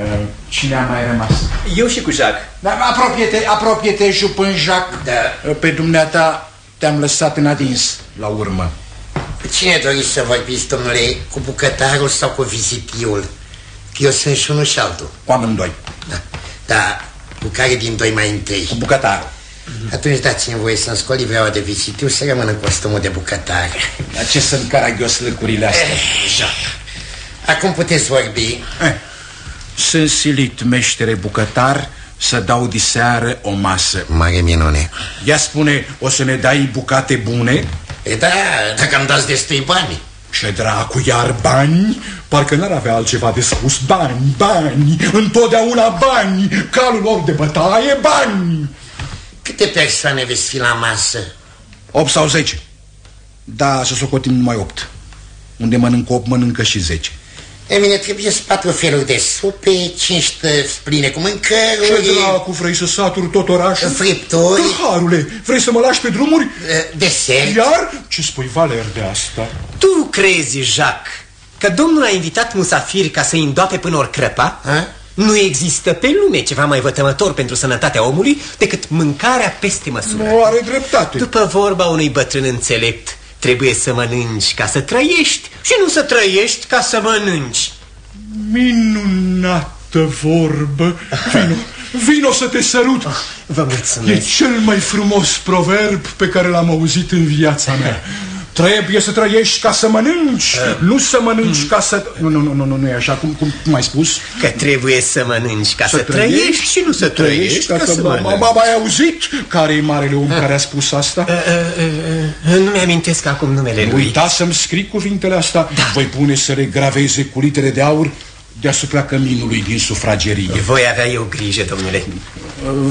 Uh, cine a mai rămas? Eu și cu Jacques. Da, apropie-te, apropie-te, jupân Jacques. Da. Pe dumneata te-am lăsat în adins la urmă. Cine doriți să vorbiți, domnule, cu bucătarul sau cu vizitiul? Că eu sunt și unul și altul. Cu amândoi. Da. Da, cu care din doi mai întâi? Cu bucătarul. Atunci dați-mi voie să-mi scol livreaua de vizitiu să rămân în costumul de bucătar. Dar ce sunt caragios lăcurile astea? Acum puteți vorbi. Eh, sunt silit meștere bucătar să dau diseară o masă. Mare minune. Ea spune, o să ne dai bucate bune? E da, dacă îmi dați destui bani. Ce dracu, iar bani? Parcă n-ar avea altceva de spus. Bani, bani, întotdeauna bani. Calul lor de bătaie, bani. Câte persoane veți fi la masă? 8 sau 10. Da, să socotim numai 8. Unde mănâncă 8, mănâncă și 10. E bine, trebuie patru feluri de supe, cinci tăți pline cu mâncăruri... Ce dracu, vrei să saturi tot orașul? Fripturi... Tăharule, vrei să mă lași pe drumuri? Desert... Iar? Ce spui, Valer, de asta? Tu crezi, Jacques, că domnul a invitat musafiri ca să-i îndoape până ori crăpa? A? Nu există pe lume ceva mai vătămător pentru sănătatea omului decât mâncarea peste măsură. Nu are dreptate. După vorba unui bătrân înțelept, trebuie să mănânci ca să trăiești și nu să trăiești ca să mănânci. Minunată vorbă. Vino, vino să te sărut. Vă E mulțumesc. cel mai frumos proverb pe care l-am auzit în viața mea. Trebuie să trăiești ca să mănânci, nu să mănânci ca să... Nu, nu, nu, nu, nu, nu e așa, cum, cum, cum ai spus? Că trebuie să mănânci ca să, trăiești și nu să trăiești ca, să mănânci. Ba, ba, ai auzit care e marele om care a spus asta? Uh, uh, uh, Nu mi-amintesc acum numele lui. Uita să-mi scrii cuvintele astea. Voi pune să le graveze cu litere de aur deasupra căminului din sufragerie. Voi avea eu grijă, domnule.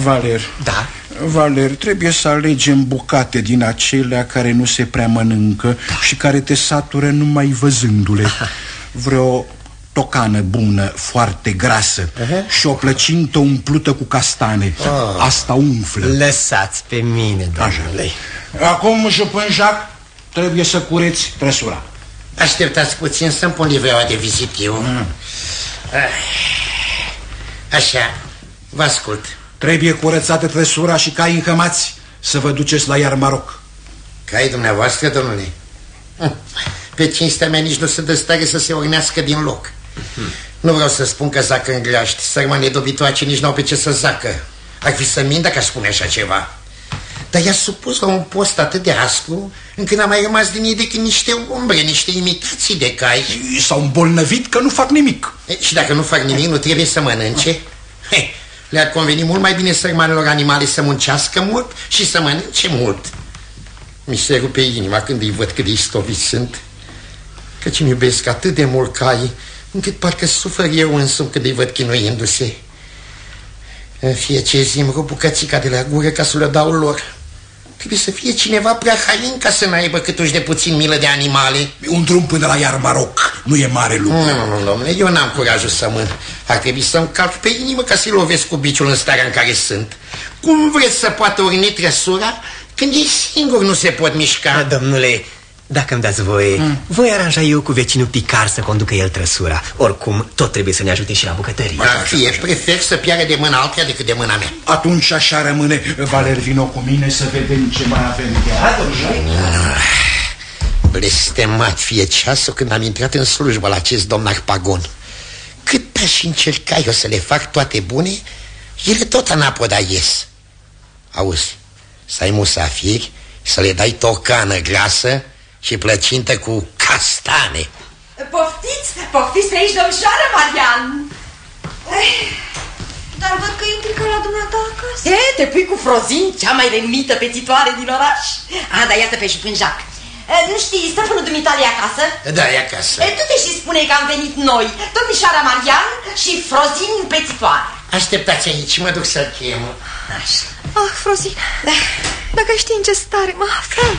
Valer, Da? Valer, trebuie să alegem bucate din acelea care nu se prea mănâncă și care te satură numai văzându-le. Vreo tocană bună, foarte grasă și o plăcintă umplută cu castane. Asta umflă. Lăsați pe mine, domnule. Acum, Jupân Jacques, trebuie să cureți trăsura. Așteptați puțin să-mi pun livreaua de vizitiu. Așa, vă ascult. Trebuie curățată trăsura și cai înhămați să vă duceți la iar Maroc. Cai dumneavoastră, domnule? Hm, Pe cinstea mea nici nu se dă stare să se ornească din loc. Nu vreau să spun că zacă în graști. Sărmane dobitoace nici n-au pe ce să zacă. Ar fi să mint dacă aș spune așa ceva. Dar i-a supus la un post atât de aspru încât n-a mai rămas din ei decât niște umbre, niște imitații de cai. S-au îmbolnăvit că nu fac nimic. E, Și dacă nu fac nimic, nu trebuie să mănânce? He, le-ar conveni mult mai bine sărmanelor animale să muncească mult și să mănânce mult. Mi se rupe inima când îi văd cât de istoviți sunt. Căci îmi iubesc atât de mult cai, încât parcă sufăr eu însumi când îi văd chinuindu-se. În fiecare zi îmi rup bucățica de la gură ca să le dau lor. Trebuie să fie cineva prea hain ca să n-aibă câtuși de puțin milă de animale. Un drum până la iar Maroc nu e mare lucru. Nu, nu, nu, domnule, eu n-am curajul să mân. Ar trebui să-mi calc pe inimă ca să-i lovesc cu biciul în starea în care sunt. Cum vreți să poată urni trăsura când ei singuri nu se pot Da, mișca? domnule, dacă îmi dați voie, voi aranja eu cu vecinul Picar să conducă el trăsura. Oricum, tot trebuie să ne ajute și la bucătărie. Ar fie, prefer să piară de mâna altuia decât de mâna mea. Atunci așa rămâne. Valer, vino cu mine să vedem ce mai avem de adus. Blestemat fie ceasul când am intrat în slujbă la acest domn Arpagon. Cât aș încerca eu să le fac toate bune, ele tot anapoda ies. Auzi, să ai musafiri, să le dai tocană grasă și plăcintă cu castane. Poftiți, poftiți pe aici, domnișoară Marian Dar văd că intri ca la dumneata acasă. E, te pui cu Frozin, cea mai renumită petitoare din oraș A, dar iată pe Jupân Jacques E, Nu știi, stăpânul dumitale e acasă? Da, e acasă. E, tu te și spune că am venit noi, domnișoara Marian și Frozin petitoare Așteptați aici, mă duc să-l chem. Așa Ah, Frozin, dacă știi în ce stare mă aflu ah,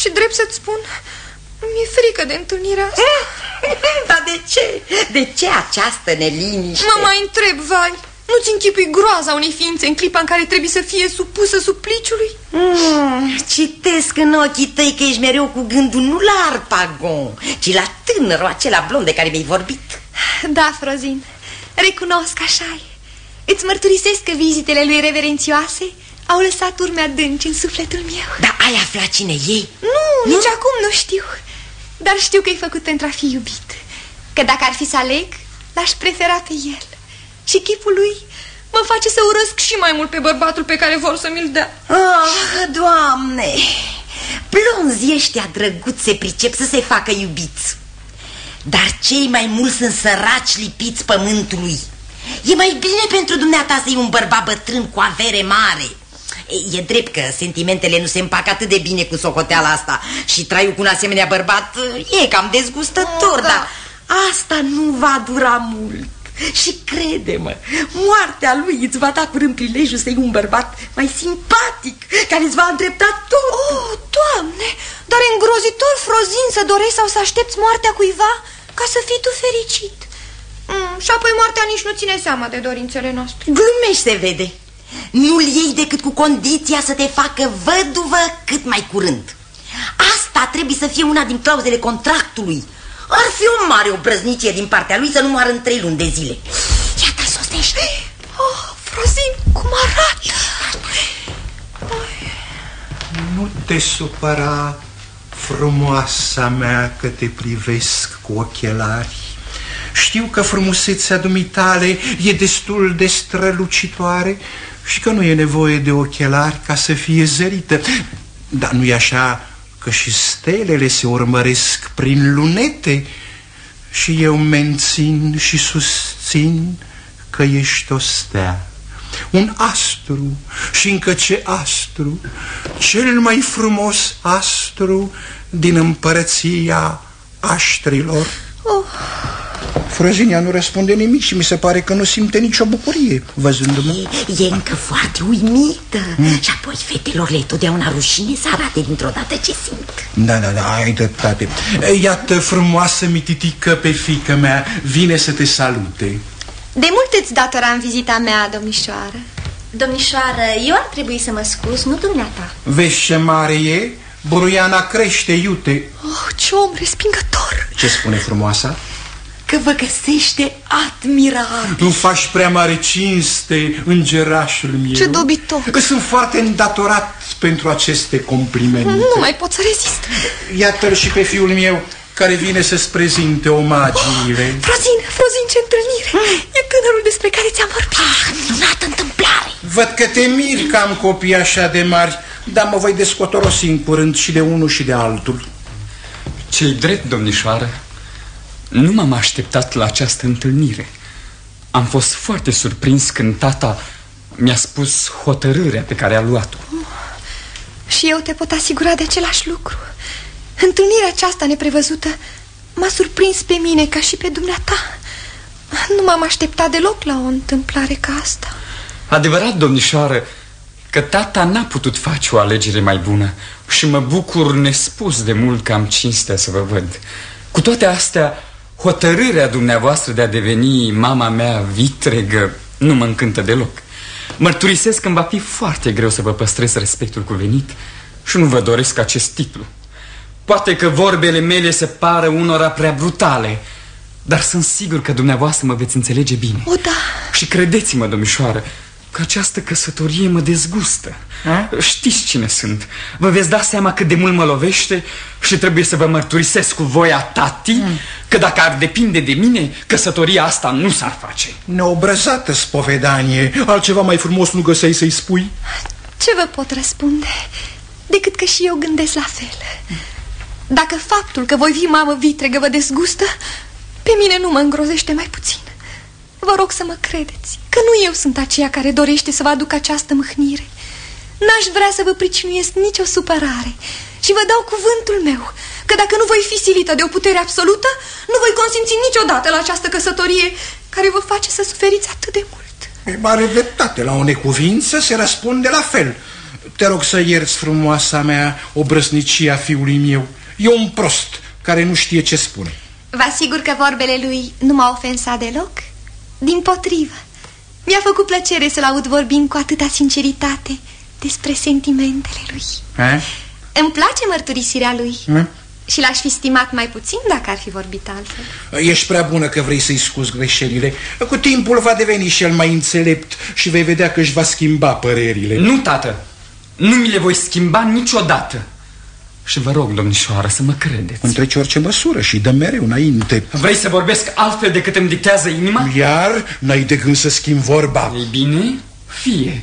Și drept să-ți spun Mi-e frică de întâlnirea asta Dar de ce? De ce această neliniște? Mă mai întreb, vai Nu-ți închipui groaza unei ființe în clipa în care trebuie să fie supusă supliciului? Mm, citesc în ochii tăi că ești mereu cu gândul nu la Arpagon, ci la tânărul acela blond de care mi-ai vorbit. Da, Frozin, recunosc așa -i. Îți mărturisesc că vizitele lui reverențioase au lăsat urme adânci în sufletul meu Dar ai aflat cine ei? Nu, nici acum nu știu Dar știu că e făcut pentru a fi iubit Că dacă ar fi să aleg, l-aș prefera pe el. Și chipul lui mă face să urăsc și mai mult pe bărbatul pe care vor să mi-l dea. Ah, doamne! Blonzii ăștia drăguți se pricep să se facă iubiți. Dar cei mai mulți sunt săraci lipiți pământului. E mai bine pentru dumneata să iei un bărbat bătrân cu avere mare. E, e drept că sentimentele nu se împacă atât de bine cu socoteala asta și traiul cu un asemenea bărbat e cam dezgustător, Oh, da. dar asta nu va dura mult. Și crede-mă, moartea lui îți va da curând prilejul să iei un bărbat mai simpatic, care îți va îndrepta tot. Oh, Doamne, dar e îngrozitor, Frozin, să dorești sau să aștepți moartea cuiva ca să fii tu fericit. Mm, și apoi moartea nici nu ține seama de dorințele noastre. Glumești, se vede. Nu-l iei decât cu condiția să te facă văduvă cât mai curând. Asta trebuie să fie una din clauzele contractului. Ar fi o mare obrăznicie din partea lui să nu moară în trei luni de zile. Iată, sosește. Oh, Frozin, cum arată? Nu te supăra, frumoasa mea, că te privesc cu ochelari. Știu că frumusețea dumitale e destul de strălucitoare și că nu e nevoie de ochelari ca să fie zărită. Dar nu e așa că și stelele se urmăresc prin lunete și eu mențin și susțin că ești o stea. Un astru și încă ce astru, cel mai frumos astru din împărăția aștrilor. Oh, Frăzinia nu răspunde nimic și mi se pare că nu simte nicio bucurie văzându-mă. E, e încă foarte uimită. Și apoi fetelor le e totdeauna rușine să arate dintr-o dată ce simt. Da, da, da, ai dreptate. Iată frumoasă mititică pe fică mea, vine să te salute. de mult îți datoram vizita mea, domnișoară. Domnișoară, eu ar trebui să mă scuz, nu dumneata. Vezi ce mare e? Buruiana crește, iute. Oh, ce om respingător! Ce spune frumoasa? Că vă găsește admirabil. Nu faci prea mare cinste, îngerașul meu. Ce dobitor! Că sunt foarte îndatorat pentru aceste complimente. Nu mai pot să rezist. Iată-l și pe fiul meu care vine să-ți prezinte omagiile. Frozin, Frozin, ce întâlnire! E tânărul despre care ți-am vorbit. Ah, minunată întâmplare. Văd că te miri că am copii așa de mari, dar mă voi descotorosi în curând și de unul și de altul. Cei drept, domnișoară, nu m-am așteptat la această întâlnire. Am fost foarte surprins când tata mi-a spus hotărârea pe care a luat-o. Și eu te pot asigura de același lucru. Întâlnirea aceasta neprevăzută m-a surprins pe mine ca și pe dumneata. Nu m-am așteptat deloc la o întâmplare ca asta. Adevărat, domnișoară, că tata n-a putut face o alegere mai bună și mă bucur nespus de mult că am cinstea să vă văd. Cu toate astea, hotărârea dumneavoastră de a deveni mama mea vitregă nu mă încântă deloc. Mărturisesc că îmi va fi foarte greu să vă păstrez respectul cuvenit și nu vă doresc acest titlu. Poate că vorbele mele se pară unora prea brutale, dar sunt sigur că dumneavoastră mă veți înțelege bine. O, da. Și credeți-mă, domnișoară, că această căsătorie mă dezgustă. A? Știți cine sunt. Vă veți da seama cât de mult mă lovește și trebuie să vă mărturisesc cu voia tati mm. că dacă ar depinde de mine, căsătoria asta nu s-ar face. Neobrăzată spovedanie, altceva mai frumos nu găseai să-i spui? Ce vă pot răspunde? Decât că și eu gândesc la fel. Dacă faptul că voi fi mamă vitregă vă dezgustă, pe mine nu mă îngrozește mai puțin. Vă rog să mă credeți că nu eu sunt aceea care dorește să vă aduc această mâhnire. N-aș vrea să vă pricinuiesc nicio supărare și vă dau cuvântul meu că dacă nu voi fi silită de o putere absolută, nu voi consimți niciodată la această căsătorie care vă face să suferiți atât de mult. E mare dreptate, la o necuvință se răspunde la fel. Te rog să ierți frumoasa mea obrăsnicia fiului meu. E un prost care nu știe ce spune. Vă asigur că vorbele lui nu m-au ofensat deloc. Din potrivă, mi-a făcut plăcere să-l aud vorbind cu atâta sinceritate despre sentimentele lui. A? Îmi place mărturisirea lui A? și l-aș fi stimat mai puțin dacă ar fi vorbit altfel. Ești prea bună că vrei să-i scuzi greșelile. Cu timpul va deveni și el mai înțelept și vei vedea că își va schimba părerile. Nu, tată, nu mi le voi schimba niciodată. Și vă rog, domnișoară, să mă credeți. Întrece orice măsură și dă mereu înainte. Vrei să vorbesc altfel decât îmi dictează inima? Iar n-ai de gând să schimbi vorba. Ei bine, fie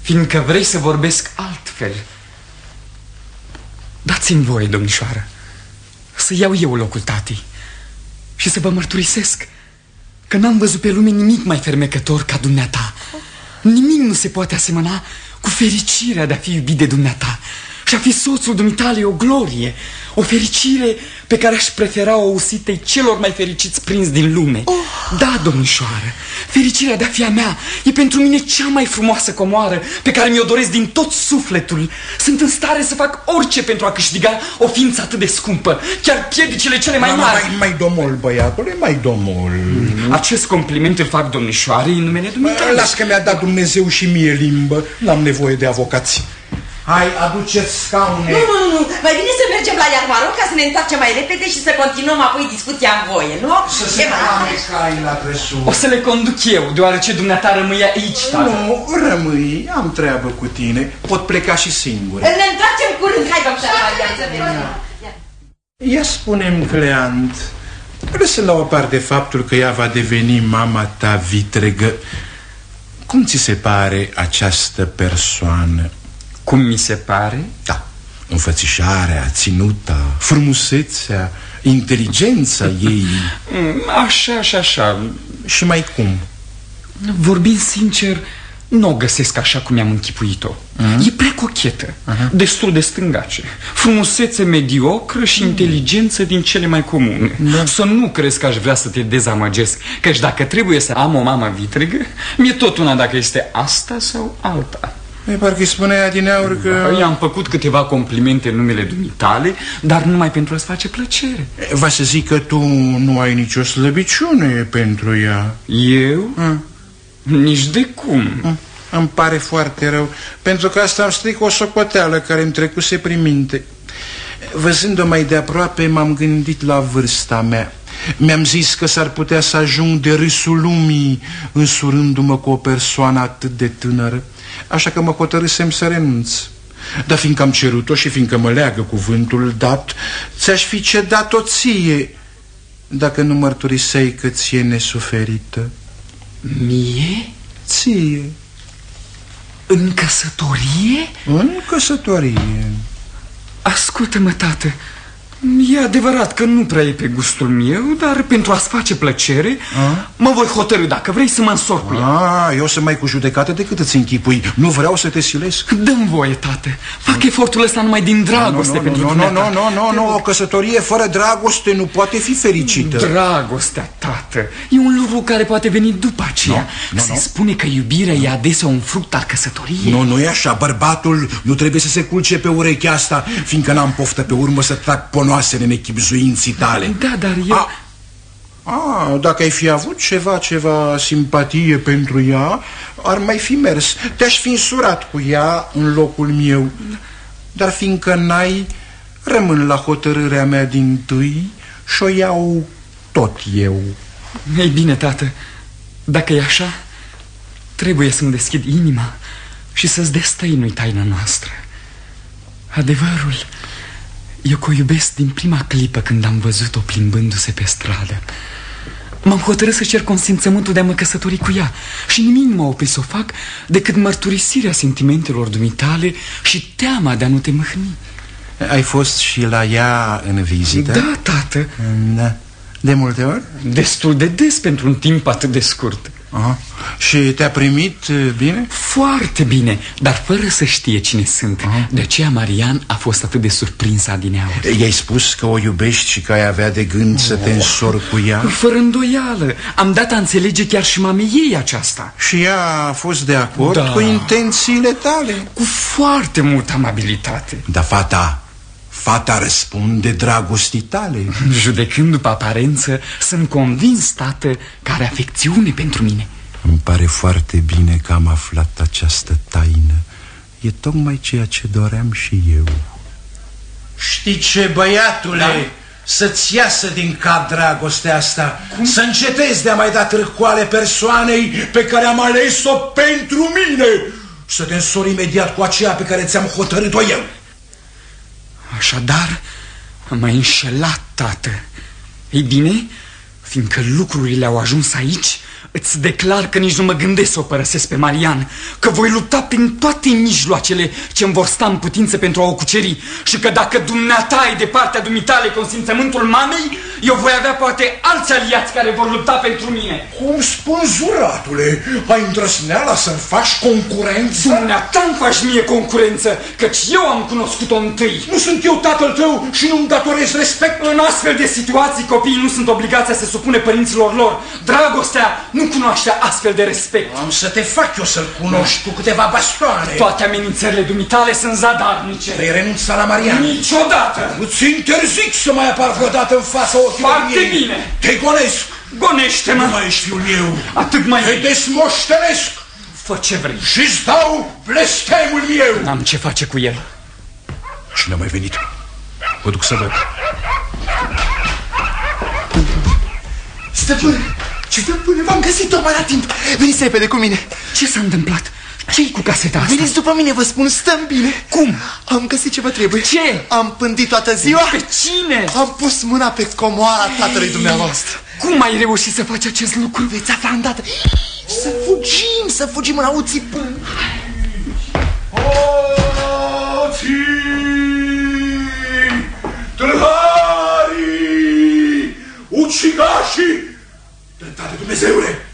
Fiindcă vrei să vorbesc altfel. Dați-mi voie, domnișoară Să iau eu locul tatei Și să vă mărturisesc Că n-am văzut pe lume nimic mai fermecător ca dumneata. Nimic nu se poate asemăna cu fericirea de a fi iubit de dumneata și a fi soțul dumitale o glorie, o fericire pe care aș prefera-o usitei celor mai fericiți prinți din lume. Oh. Da, domnișoară, fericirea de a fi a mea e pentru mine cea mai frumoasă comoară pe care mi-o doresc din tot sufletul. Sunt în stare să fac orice pentru a câștiga o ființă atât de scumpă, chiar piedicile cele mai mari. Mai, mai domol, băiatule, mai domol. Mm. Acest compliment îl fac domnișoare în numele dumneavoastră. Las că mi-a dat Dumnezeu și mie limbă, n-am nevoie de avocați. Hai, aduceți scaune. Nu, nu, nu, mai bine să mergem la iar, mă rog, ca să ne întoarcem mai repede și să continuăm apoi discuția în voie, nu? Să se came cai la trăsur. O să le conduc eu, deoarece dumneata rămâi aici, tată. Nu, rămâi, am treabă cu tine, pot pleca și singur. Ne întoarcem curând, hai, domnule, să vedem. Ia spunem, Cleant, lăsând la o parte faptul că ea va deveni mama ta vitregă, cum ți se pare această persoană? Cum mi se pare? Da, înfățișarea, ținuta, frumusețea, inteligența ei Așa și așa Și mai cum? Vorbind sincer, nu o găsesc așa cum mi-am închipuit-o mm? E prea cochetă, uh -huh. destul de stângace Frumusețe mediocră și mm. inteligență din cele mai comune da. Să nu crezi că aș vrea să te dezamăgesc Căci dacă trebuie să am o mamă vitregă Mi-e tot una dacă este asta sau alta E parcă îi spunea din aur că... I-am făcut câteva complimente în numele dumitale, dar numai pentru a-ți face plăcere. Va să zic că tu nu ai nicio slăbiciune pentru ea. Eu? A. Nici de cum. A. Îmi pare foarte rău, pentru că asta îmi strică o socoteală care îmi trecuse prin minte. Văzând-o mai de aproape, m-am gândit la vârsta mea. Mi-am zis că s-ar putea să ajung de râsul lumii însurându-mă cu o persoană atât de tânără. Așa că mă hotărâsem să renunț. Dar fiindcă am cerut-o și fiindcă mă leagă cuvântul dat Ți-aș fi cedat-o ție Dacă nu mărturisei că ți-e nesuferită. Mie? Ție. În căsătorie? În căsătorie. Ascultă-mă, tată E adevărat că nu prea e pe gustul meu, dar pentru a-ți face plăcere, a? mă voi hotărâ dacă vrei să mă însor cu ea. A, eu sunt mai cu judecată decât îți închipui. Nu vreau să te silesc. Dă-mi voie, tată. Fac efortul ăsta numai din dragoste nu, nu, pentru nu, nu, nu, nu, nu, nu, o căsătorie fără dragoste nu poate fi fericită. Dragostea, tată, e un lucru care poate veni după aceea. No, no, Se no. spune că iubirea e adesea un fruct al căsătoriei. Nu, nu e așa. Bărbatul nu trebuie să se culce pe urechea asta, fiindcă n-am poftă pe urmă să trag pon ponoasele nechipzuinții tale. Da, dar eu... A, a, dacă ai fi avut ceva, ceva simpatie pentru ea, ar mai fi mers. Te-aș fi însurat cu ea în locul meu. Dar fiindcă n-ai, rămân la hotărârea mea din tâi și o iau tot eu. Ei bine, tată, dacă e așa, trebuie să-mi deschid inima și să-ți destăinui taina noastră. Adevărul eu că o iubesc din prima clipă când am văzut-o plimbându-se pe stradă M-am hotărât să cer consimțământul de a mă căsători cu ea Și nimic nu m-a oprit să o fac decât mărturisirea sentimentelor dumitale și teama de a nu te mâhni Ai fost și la ea în vizită? Da, tată da. De multe ori? Destul de des pentru un timp atât de scurt Aha. Și te-a primit uh, bine? Foarte bine, dar fără să știe cine sunt Aha. De aceea Marian a fost atât de surprins adineauri I-ai spus că o iubești și că ai avea de gând oh. să te însor cu ea? Fără îndoială, am dat a înțelege chiar și mamei ei aceasta Și ea a fost de acord da. cu intențiile tale? Cu foarte multă amabilitate Dar fata Fata răspunde dragostii tale. Judecând după aparență Sunt convins, tată, că are afecțiune pentru mine. Îmi pare foarte bine că am aflat această taină. E tocmai ceea ce doream și eu. Știi ce, băiatule? Da? Să-ți iasă din cap dragostea asta. Cum? Să încetezi de a mai da târcoale persoanei Pe care am ales-o pentru mine. Să te însori imediat cu aceea pe care ți-am hotărât-o eu Așadar, m-ai înșelat, tată. Ei bine, fiindcă lucrurile au ajuns aici, Îți declar că nici nu mă gândesc să o părăsesc pe Marian Că voi lupta prin toate mijloacele ce îmi vor sta în putință pentru a o cuceri Și că dacă dumneata ai de partea dumitale consimțământul mamei Eu voi avea poate alți aliați care vor lupta pentru mine Cum spun zuratule, ai îndrăsneala să-mi faci concurență? Dumneata îmi faci mie concurență, căci eu am cunoscut-o întâi Nu sunt eu tatăl tău și nu-mi datorez respect? În astfel de situații copiii nu sunt obligați să se supune părinților lor Dragostea nu cunoaște astfel de respect. Am să te fac eu să-l cunoști cu câteva bastoane. Toate amenințările dumitale sunt zadarnice. Vei renunța la Marian. Niciodată. Îți interzic să mai apar vreodată în fața ochilor Foarte miei. bine. Te gonesc. Gonește-mă. Nu mai ești fiul meu. Atât mai Te desmoștenesc. Fă ce vrei. Și-ți dau blestemul meu. N-am ce face cu el. Și n-a mai venit. Mă duc să văd. Stăpâne, Stăpâne, v-am găsit tocmai la timp. Veniți repede cu mine. Ce s-a întâmplat? ce cu caseta asta? Veniți după mine, vă spun, stăm bine. Cum? Am găsit ce vă trebuie. Ce? Am pândit toată ziua. Pe cine? Am pus mâna pe comoara tatălui dumneavoastră. Cum ai reușit să faci acest lucru? Veți afla îndată. Să fugim, să fugim în auții până. Hoții! Tâlharii! Ucigașii! Dreptate, Dumnezeule!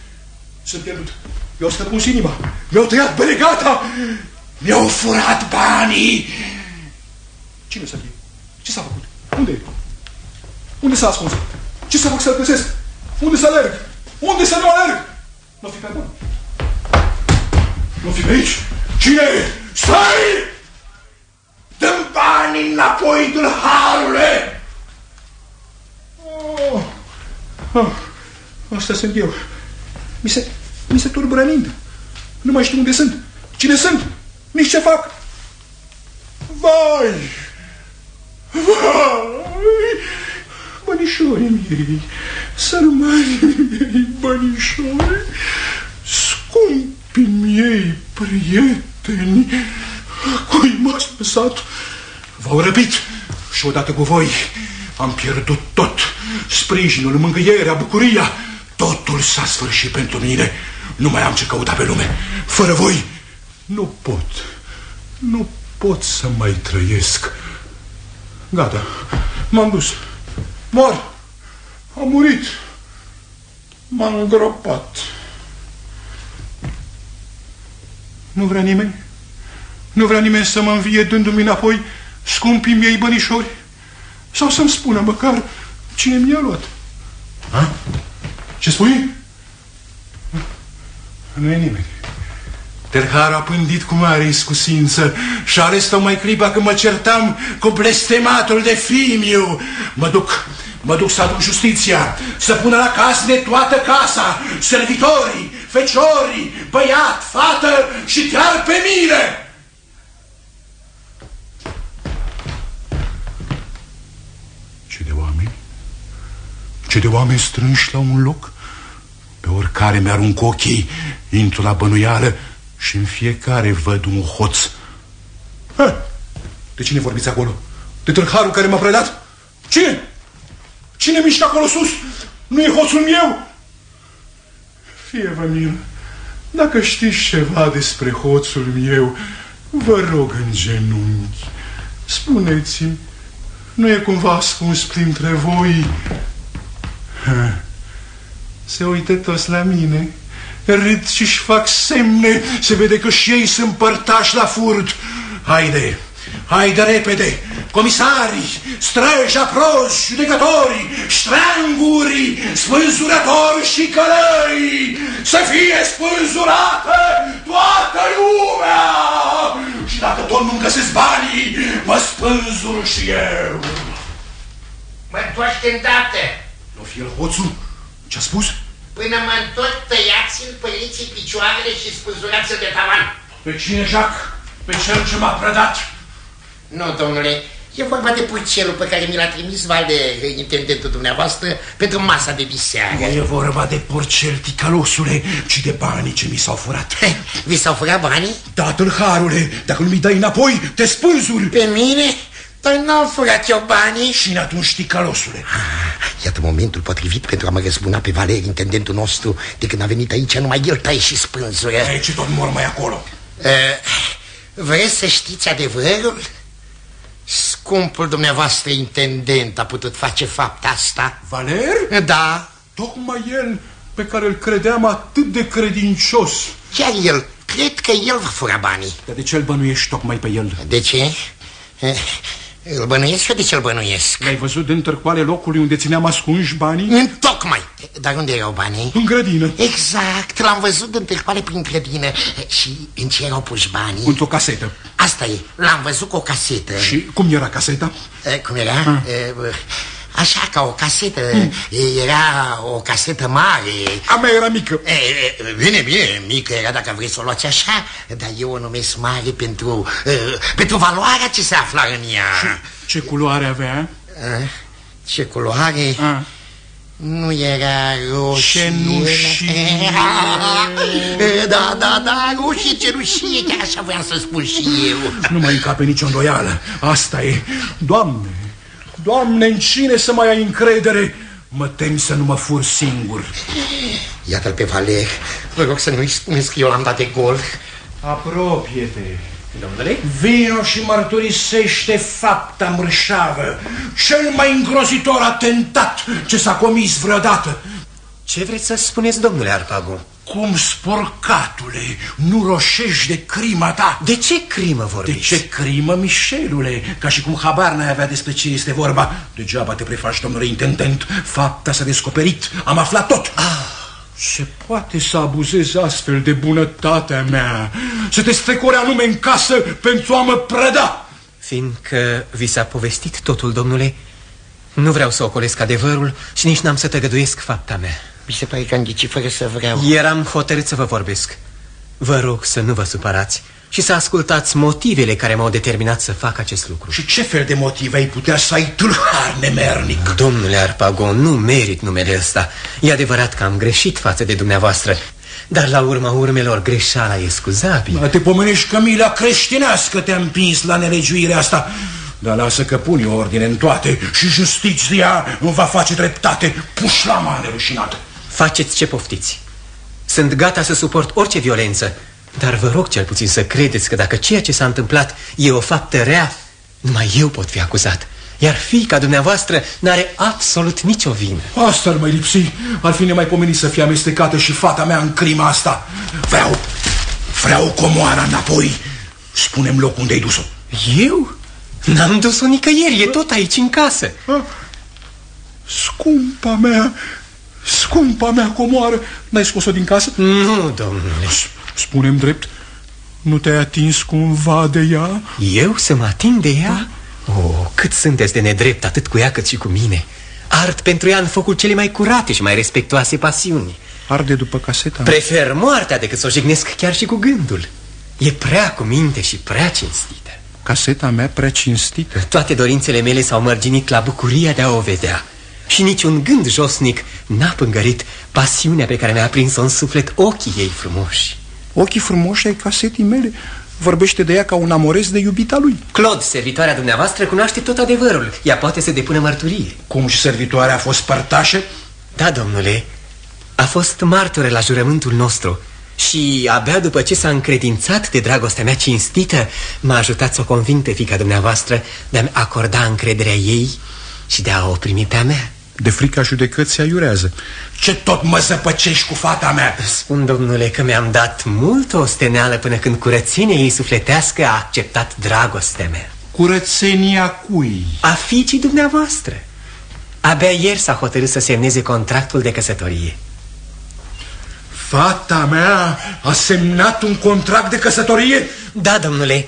Sunt pierdut. Mi-au străpuns inima. Mi-au tăiat belegata. Mi-au furat banii. Cine să fie? Ce s-a făcut? Unde Unde s-a ascuns? Ce să fac să-l găsesc? Unde să alerg? Unde să nu alerg? Nu fi pe bun. Nu fi pe aici. Cine? Stai! Dă-mi banii înapoi, tâlharule! Oh. Oh. Asta sunt eu. Mi se, mi se turbură mintea. Nu mai știu unde sunt. Cine sunt? Nici ce fac. Vai! Vai! Bănișorii miei, sărmanii miei, bănișori, scumpii miei prieteni, cui m-ați lăsat, v-au răpit și odată cu voi am pierdut tot, sprijinul, mângâierea, bucuria, Totul s-a sfârșit pentru mine. Nu mai am ce căuta pe lume. Fără voi nu pot. Nu pot să mai trăiesc. Gata. M-am dus. Mor. Am murit. M-am îngropat. Nu vrea nimeni? Nu vrea nimeni să mă învie dându-mi înapoi scumpii miei bănișori? Sau să-mi spună măcar cine mi-a luat? Ha? Ce spui? Nu e nimeni. Terhar a pândit cu mare iscusință și a ales tocmai clipa când mă certam cu blestematul de fimiu. Mă duc, mă duc să aduc justiția, să pună la casne toată casa, servitorii, feciorii, băiat, fată și chiar pe mine. Ce de oameni? Ce de oameni strânși la un loc? Pe oricare mi-arunc ochii, intru la bănuială și în fiecare văd un hoț. Ha! De cine vorbiți acolo? De târharul care m-a predat? Cine? Cine mișcă acolo sus? Nu e hoțul meu? Fie vă milă, dacă știți ceva despre hoțul meu, vă rog în genunchi, spuneți-mi, nu e cumva ascuns printre voi? Ha se uită toți la mine, râd și-și fac semne, se vede că și ei sunt părtași la furt. Haide, haide repede, comisarii, străji, aprozi, judecători, ștranguri, spânzurători și călăi, să fie spânzurată toată lumea! Și dacă tot nu găsesc banii, mă spânzur și eu. Mă întoarce îndată. Nu fi el hoțul? Ce-a spus? Până mă întorc, tăiați în păliții picioarele și spânzurați de tavan. Pe cine, Jacques? Pe cel ce m-a prădat? Nu, domnule, e vorba de purcerul pe care mi l-a trimis Valde, intendentul dumneavoastră, pentru masa de biseară. Nu e vorba de porcel, ticălosule, ci de banii ce mi s-au furat. Vi s-au furat banii? Da, tâlharule, dacă nu mi dai înapoi, te spânzuri. Pe mine? Dar n-am furat eu banii. Și atunci ticălosule. Iată momentul potrivit pentru a mă răzbuna pe Valeri, intendentul nostru. De când a venit aici, numai el taie și spânzură. Aici tot mor mai acolo. Uh, vreți să știți adevărul? Scumpul dumneavoastră intendent a putut face fapta asta? Valer? Da. Tocmai el pe care îl credeam atât de credincios. Chiar el. Cred că el va fura banii. Dar de ce îl bănuiești tocmai pe el? De ce? Eh, Îl bănuiesc eu de ce îl bănuiesc? L-ai văzut din târcoale locului unde țineam ascunși banii? În tocmai. Dar unde erau banii? În grădină. Exact, l-am văzut din târcoale prin grădină. Și în ce erau puși banii? Într-o casetă. Asta e, l-am văzut cu o casetă. Și cum era caseta? Eh, Cum era? Eh, Așa, ca o casetă. Era o casetă mare. A mea era mică. E, e, bine, bine, mică era dacă vrei să o luați așa, dar eu o numesc mare pentru, uh, pentru valoarea ce se afla în ea. Ce culoare avea? Uh, ce culoare? Ah. Nu era roșie. Cenușie. Da, da, da, roșie, cenușie, chiar așa voiam să spun și eu. Nu mai încape nicio îndoială. Asta e. Doamne, Doamne, în cine să mai ai încredere? Mă tem să nu mă fur singur. Iată-l pe Valer. Vă rog să nu-i spuneți că eu l-am dat de gol. Apropie-te. Domnule? Vino și mărturisește fapta mărșavă, cel mai îngrozitor atentat ce s-a comis vreodată. Ce vreți să spuneți, domnule Arpagu? Cum, sporcatule, nu roșești de crima ta? De ce crimă De vorbiți? ce crimă, Mișelule? Ca și cum habar n-ai avea despre ce este vorba. Degeaba te prefaci, domnule intendent. Fapta s-a descoperit. Am aflat tot. Ah. Se poate să abuzezi astfel de bunătatea mea, să te strecori anume în casă pentru a mă prăda. Fiindcă vi s-a povestit totul, domnule, nu vreau să ocolesc adevărul și nici n-am să tăgăduiesc fapta mea. Mi se pare că am ghicit fără să vreau. Eram hotărât să vă vorbesc. Vă rog să nu vă supărați și să ascultați motivele care m-au determinat să fac acest lucru. Și ce fel de motive ai putea să ai tâlhar nemernic? Domnule Arpagon, nu merit numele ăsta. E adevărat că am greșit față de dumneavoastră, dar la urma urmelor greșeala e scuzabilă. Te pomenești că mila creștinească te-a împins la nelegiuirea asta. Dar lasă că pun eu ordine în toate și justiția îmi va face dreptate. Pușlama nerușinată. Faceți ce poftiți. Sunt gata să suport orice violență, dar vă rog cel puțin să credeți că dacă ceea ce s-a întâmplat e o faptă rea, numai eu pot fi acuzat. Iar fiica dumneavoastră n-are absolut nicio vină. Asta ar mai lipsi. Ar fi nemaipomenit să fie amestecată și fata mea în crima asta. Vreau, vreau comoara înapoi. Spune-mi loc unde ai dus-o. Eu? N-am dus-o nicăieri, e tot aici în casă. Scumpa mea, scumpa mea comoară. N-ai scos-o din casă? Nu, domnule. Spune-mi drept, nu te-ai atins cumva de ea? Eu să mă ating de ea? Oh, cât sunteți de nedrept, atât cu ea cât și cu mine. Art pentru ea în focul cele mai curate și mai respectoase pasiuni. Arde după caseta Prefer moartea decât să o jignesc chiar și cu gândul. E prea cu minte și prea cinstită. Caseta mea prea cinstită. Toate dorințele mele s-au mărginit la bucuria de a o vedea. Și niciun gând josnic n-a pângărit pasiunea pe care mi-a prins-o în suflet ochii ei frumoși. Ochii frumoși ai casetii mele. Vorbește de ea ca un amorez de iubita lui. Claude, servitoarea dumneavoastră, cunoaște tot adevărul. Ea poate să depună mărturie. Cum și servitoarea a fost părtașă? Da, domnule, a fost martoră la jurământul nostru și abia după ce s-a încredințat de dragostea mea cinstită, m-a ajutat să o conving pe fica dumneavoastră de a-mi acorda încrederea ei și de a o primi pe a mea. De frica judecății aiurează. Ce tot mă zăpăcești cu fata mea? Spun, domnule, că mi-am dat mult o steneală până când curățenia ei sufletească a acceptat dragostea mea. Curățenia cui? A fiicii dumneavoastră. Abia ieri s-a hotărât să semneze contractul de căsătorie. Fata mea a semnat un contract de căsătorie? Da, domnule,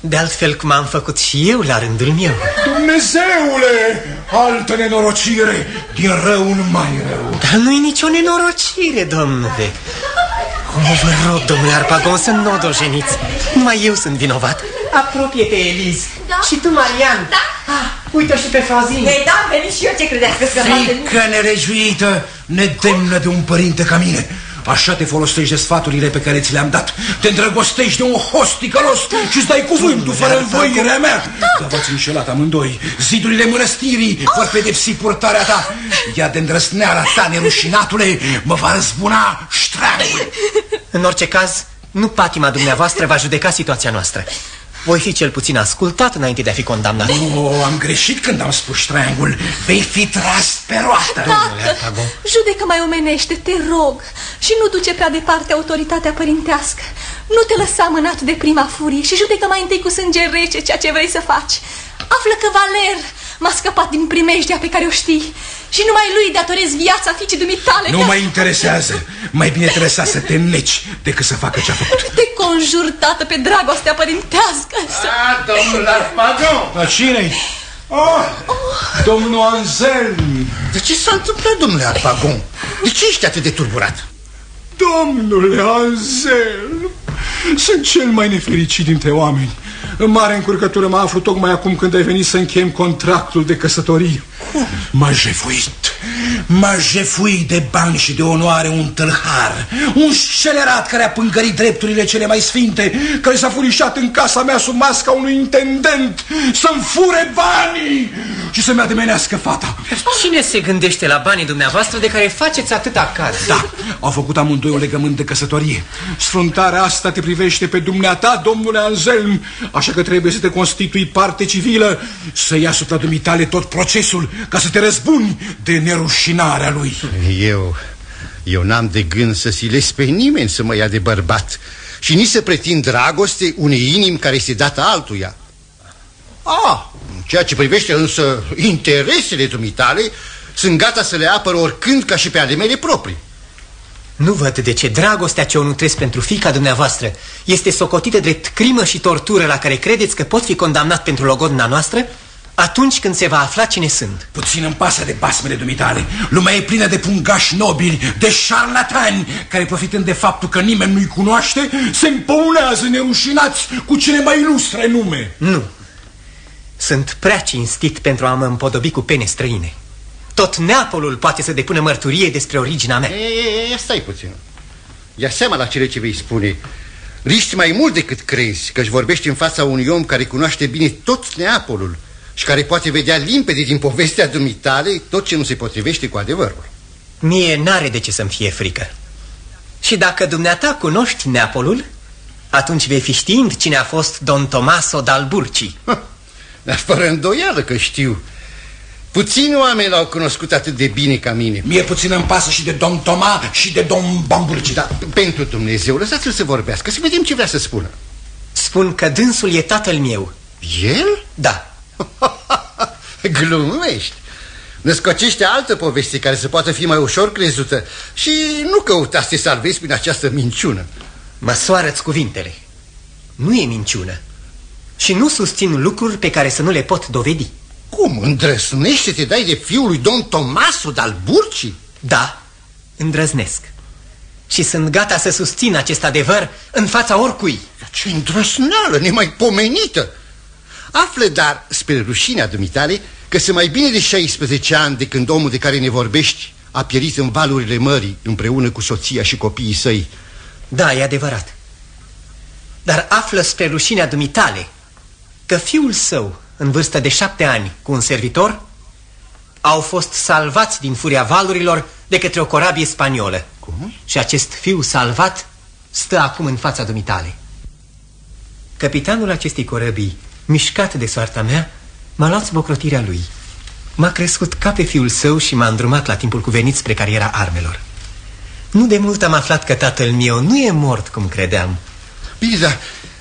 de altfel cum am făcut și eu la rândul meu. Dumnezeule, altă nenorocire, din rău în mai rău. Dar nu-i nicio nenorocire, domnule. O, vă rog, domnule Arpagon, să nu o dojeniți. Numai eu sunt vinovat. Apropie-te, Eliz. Da? Și tu, Marian. Da. Ah, uite și pe Frozin. Ei, da, am venit și eu ce credeți că scăpate Frică nelejuită, nedemnă de un părinte ca mine. Așa te folosești de sfaturile pe care ți le-am dat. Te îndrăgostești de un host ticălos Și îți dai cuvântul fără învoirea mea. Dar v-ați înșelat amândoi. Zidurile mănăstirii oh. vor pedepsi purtarea ta. Ia de îndrăsneala ta, nerușinatule Mă va răzbuna ștreangul În orice caz, nu patima dumneavoastră va judeca situația noastră voi fi cel puțin ascultat înainte de a fi condamnat. Nu, am greșit când am spus triangul. Vei fi tras pe roată. Tată, judecă mai omenește, te rog. Și nu duce prea departe autoritatea părintească. Nu te lăsa mânat de prima furie și judecă mai întâi cu sânge rece ceea ce vrei să faci. Află că Valer m-a scăpat din primejdea pe care o știi și numai lui datorez viața fiicii dumitale. Nu mă interesează. Mai bine trebuie să te neci decât să facă ce-a făcut. Te conjur, tată, pe dragostea părintească. Ah, domnul Arpagon! Dar cine-i? Oh, domnul Anselm! De ce s-a întâmplat, domnule Arpagon? De ce ești atât de turburat? Domnule Anselm, sunt cel mai nefericit dintre oameni. În mare încurcătură mă aflu tocmai acum când ai venit să închem contractul de căsătorie. M-a jefuit. M-a jefuit de bani și de onoare un tâlhar. Un scelerat care a pângărit drepturile cele mai sfinte, care s-a furișat în casa mea sub masca unui intendent să-mi fure banii și să-mi ademenească fata. Cine se gândește la banii dumneavoastră de care faceți atâta caz? Da, au făcut amândoi un legământ de căsătorie. Sfruntarea asta te privește pe dumneata, domnule Anselm, așa că trebuie să te constitui parte civilă, să ia asupra dumitale tot procesul, ca să te răzbuni de nerușinarea lui. Eu, eu n-am de gând să silesc pe nimeni să mă ia de bărbat și nici să pretind dragoste unei inimi care este dată altuia. Ah, în ceea ce privește însă interesele dumitale, sunt gata să le apăr oricând ca și pe ale mele proprii. Nu văd de ce dragostea ce o nutresc pentru fica dumneavoastră este socotită drept crimă și tortură la care credeți că pot fi condamnat pentru logodna noastră atunci când se va afla cine sunt. Puțin îmi pasă de basmele dumitale. Lumea e plină de pungași nobili, de șarlatani, care profitând de faptul că nimeni nu-i cunoaște, se împăunează nerușinați cu cele mai ilustre nume. Nu. Sunt prea cinstit pentru a mă împodobi cu pene străine. Tot Neapolul poate să depună mărturie despre originea mea. E, e, stai puțin. Ia seama la cele ce vei spune. Riști mai mult decât crezi, că își vorbești în fața unui om care cunoaște bine tot Neapolul și care poate vedea limpede din povestea dumitale tot ce nu se potrivește cu adevărul. Mie n-are de ce să-mi fie frică. Și dacă dumneata cunoști Neapolul, atunci vei fi știind cine a fost Don Tomaso d'Alburci. Dar fără îndoială că știu. Puțini oameni l-au cunoscut atât de bine ca mine. Mie puțin îmi pasă și de Don Toma și de Don Bamburci. Da, pentru Dumnezeu, lăsați-l să vorbească, să vedem ce vrea să spună. Spun că dânsul e tatăl meu. El? Da. Glumești. Născocește altă poveste care să poată fi mai ușor crezută și nu căuta să te salvezi prin această minciună. Măsoară-ți cuvintele. Nu e minciună. Și nu susțin lucruri pe care să nu le pot dovedi. Cum? Îndrăznești să te dai de fiul lui Don Tomaso dal Burci? Da, îndrăznesc. Și sunt gata să susțin acest adevăr în fața oricui. Ce îndrăsneală, nemaipomenită! Află, dar, spre rușinea dumitale, că sunt mai bine de 16 ani de când omul de care ne vorbești a pierit în valurile mării împreună cu soția și copiii săi. Da, e adevărat. Dar află spre rușinea dumitale că fiul său, în vârstă de șapte ani, cu un servitor, au fost salvați din furia valurilor de către o corabie spaniolă. Cum? Și acest fiu salvat stă acum în fața dumitale. Capitanul acestei corăbii, mișcat de soarta mea, m-a luat bocrotirea lui. M-a crescut ca pe fiul său și m-a îndrumat la timpul cuvenit spre cariera armelor. Nu de mult am aflat că tatăl meu nu e mort cum credeam. Bine, dar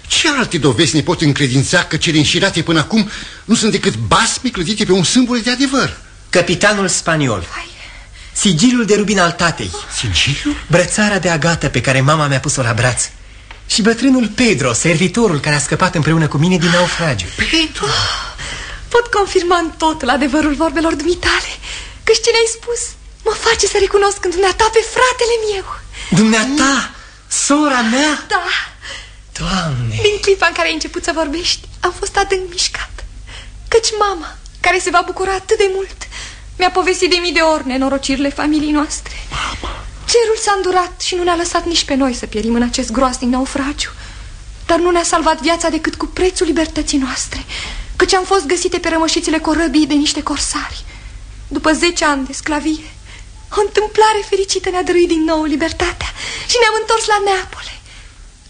ce alte dovezi ne pot încredința că cele înșirate până acum nu sunt decât basme clădite pe un sâmbol de adevăr? Capitanul spaniol. Hai. Sigilul de rubin al tatei. Sigilul? Brățara de agată pe care mama mi-a pus-o la braț. Și bătrânul Pedro, servitorul care a scăpat împreună cu mine din naufragiu. Pedro? Pot confirma în totul adevărul vorbelor dumitale. Că ce ne-ai spus mă face să recunosc în dumneata pe fratele meu. Dumneata? Sora mea? Da. Doamne! Din clipa în care ai început să vorbești, am fost adânc mișcat. Căci mama, care se va bucura atât de mult, mi-a povestit de mii de ori nenorocirile familiei noastre. Mama! Cerul s-a îndurat și nu ne-a lăsat nici pe noi să pierim în acest groasnic naufragiu. Dar nu ne-a salvat viața decât cu prețul libertății noastre. căci am fost găsite pe rămășițele corăbii de niște corsari. După zece ani de sclavie, o întâmplare fericită ne-a dăruit din nou libertatea și ne-am întors la Neapole.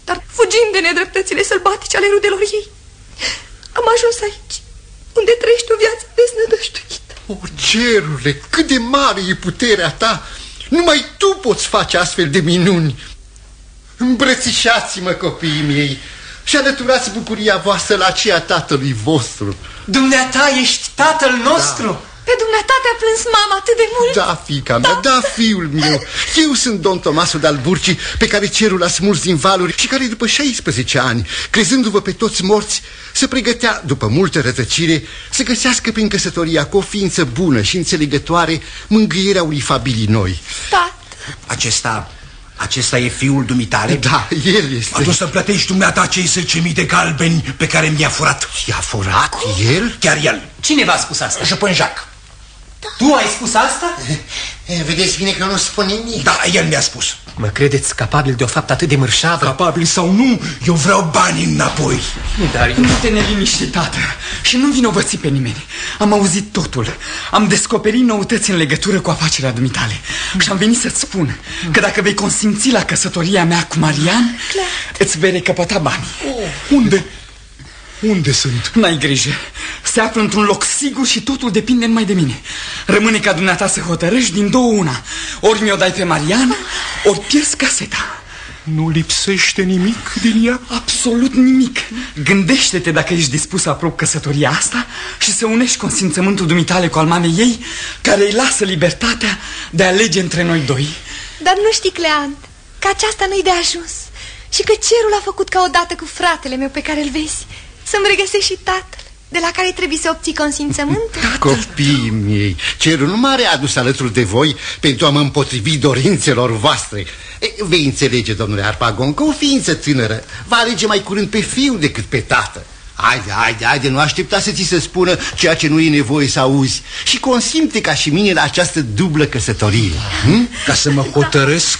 Dar fugind de nedreptățile sălbatice ale rudelor ei, am ajuns aici, unde trăiești o viață desnădăjduită. O, cerule, cât de mare e puterea ta! Numai tu poți face astfel de minuni! Îmbrățișați-mă, copiii mei, și alăturați bucuria voastră la aceea tatălui vostru. Dumneata ești tatăl nostru? Da. Pe dumneata te-a plâns mama atât de mult? Da, fica mea, da, fiul meu. Eu sunt Don Tomaso d'Alburci, pe care cerul a smuls din valuri și care după 16 ani, crezându-vă pe toți morți, se pregătea, după multă rătăcire, să găsească prin căsătoria cu o ființă bună și înțelegătoare mângâierea unei familii noi. Tată. Acesta acesta e fiul dumitale? Da, el este. Atunci să plătești dumneata cei 10.000 de galbeni pe care mi-a furat. I-a furat? El? Chiar el. Cine v-a spus asta? Jupân Jacques. Tu ai spus asta? Vedeți bine că nu spun nimic. Da, el mi-a spus. Mă credeți capabil de o faptă atât de mărșavă? Capabil sau nu, eu vreau bani înapoi. Dar nu te neliniște, tată, și nu vinovăți pe nimeni. Am auzit totul. Am descoperit noutăți în legătură cu afacerea dumitale. Și am venit să-ți spun că dacă vei consimți la căsătoria mea cu Marian, îți vei recăpăta banii. Oh. Unde? Unde sunt? N-ai grijă. Se află într-un loc sigur și totul depinde numai de mine. Rămâne ca dumneata să hotărăști din două una. Ori mi-o dai pe Marian, ori pierzi caseta. Nu lipsește nimic din ea? Absolut nimic. Gândește-te dacă ești dispus să aprob căsătoria asta și să unești consimțământul dumitale cu al mamei ei, care îi lasă libertatea de a alege între noi doi. Dar nu știi, Cleant, că aceasta nu-i de ajuns și că cerul a făcut ca odată cu fratele meu pe care îl vezi să-mi regăsești și tatăl de la care trebuie să obții consimțământul? Copiii mei, cerul nu m-are adus alături de voi pentru a mă împotrivi dorințelor voastre. E, vei înțelege, domnule Arpagon, că o ființă tânără va alege mai curând pe fiu decât pe tată. Haide, haide, haide, nu aștepta să ți se spună ceea ce nu e nevoie să auzi Și consimte ca și mine la această dublă căsătorie hm? Ca să mă hotăresc,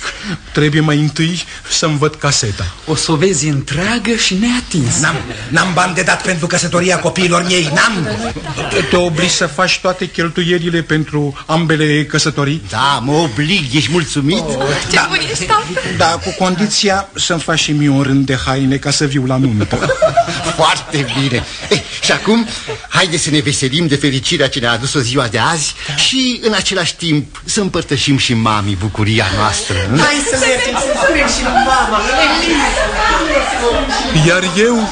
trebuie mai întâi să-mi văd caseta O să o vezi întreagă și neatins N-am bani de dat pentru căsătoria copiilor mei, n-am Te oblig să faci toate cheltuielile pentru ambele căsătorii? Da, mă oblig, ești mulțumit? Oh, ce da. bun ești, tată Da, cu condiția să-mi faci și mie un rând de haine ca să viu la nuntă Foarte bine eh, Și acum, haide să ne veselim de fericirea ce ne-a adus-o ziua de azi da. Și în același timp să împărtășim și mami bucuria noastră Hai să mergem să spunem și mama Iar eu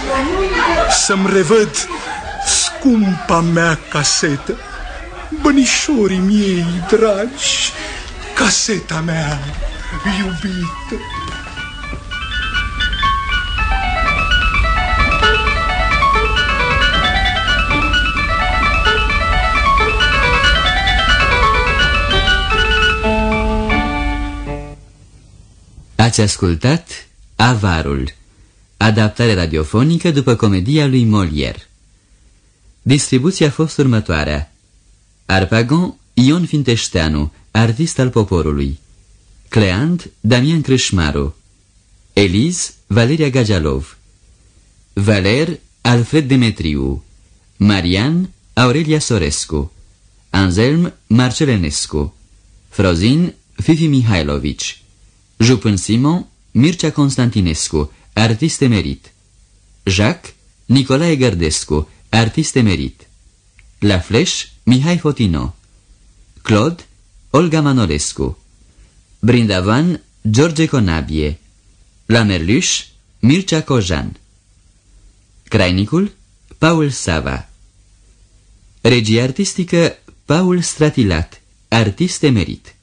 să-mi revăd scumpa mea casetă Bănișorii miei dragi Caseta mea iubită Ați ascultat Avarul, adaptare radiofonică după comedia lui Molière. Distribuția a fost următoarea. Arpagon, Ion Finteșteanu, artist al poporului. Cleant, Damian Crâșmaru. Eliz, Valeria Gajalov. Valer, Alfred Demetriu. Marian, Aurelia Sorescu. Anselm, Marcelenescu. Frozin, Fifi Mihailovici. Jupân Simon, Mircea Constantinescu, artist emerit. Jacques, Nicolae Gărdescu, artist emerit. La Fleș, Mihai Fotino. Claude, Olga Manolescu. Brindavan, George Conabie. La Merluș, Mircea Cojan. Crainicul, Paul Sava. Regie artistică, Paul Stratilat, artist emerit.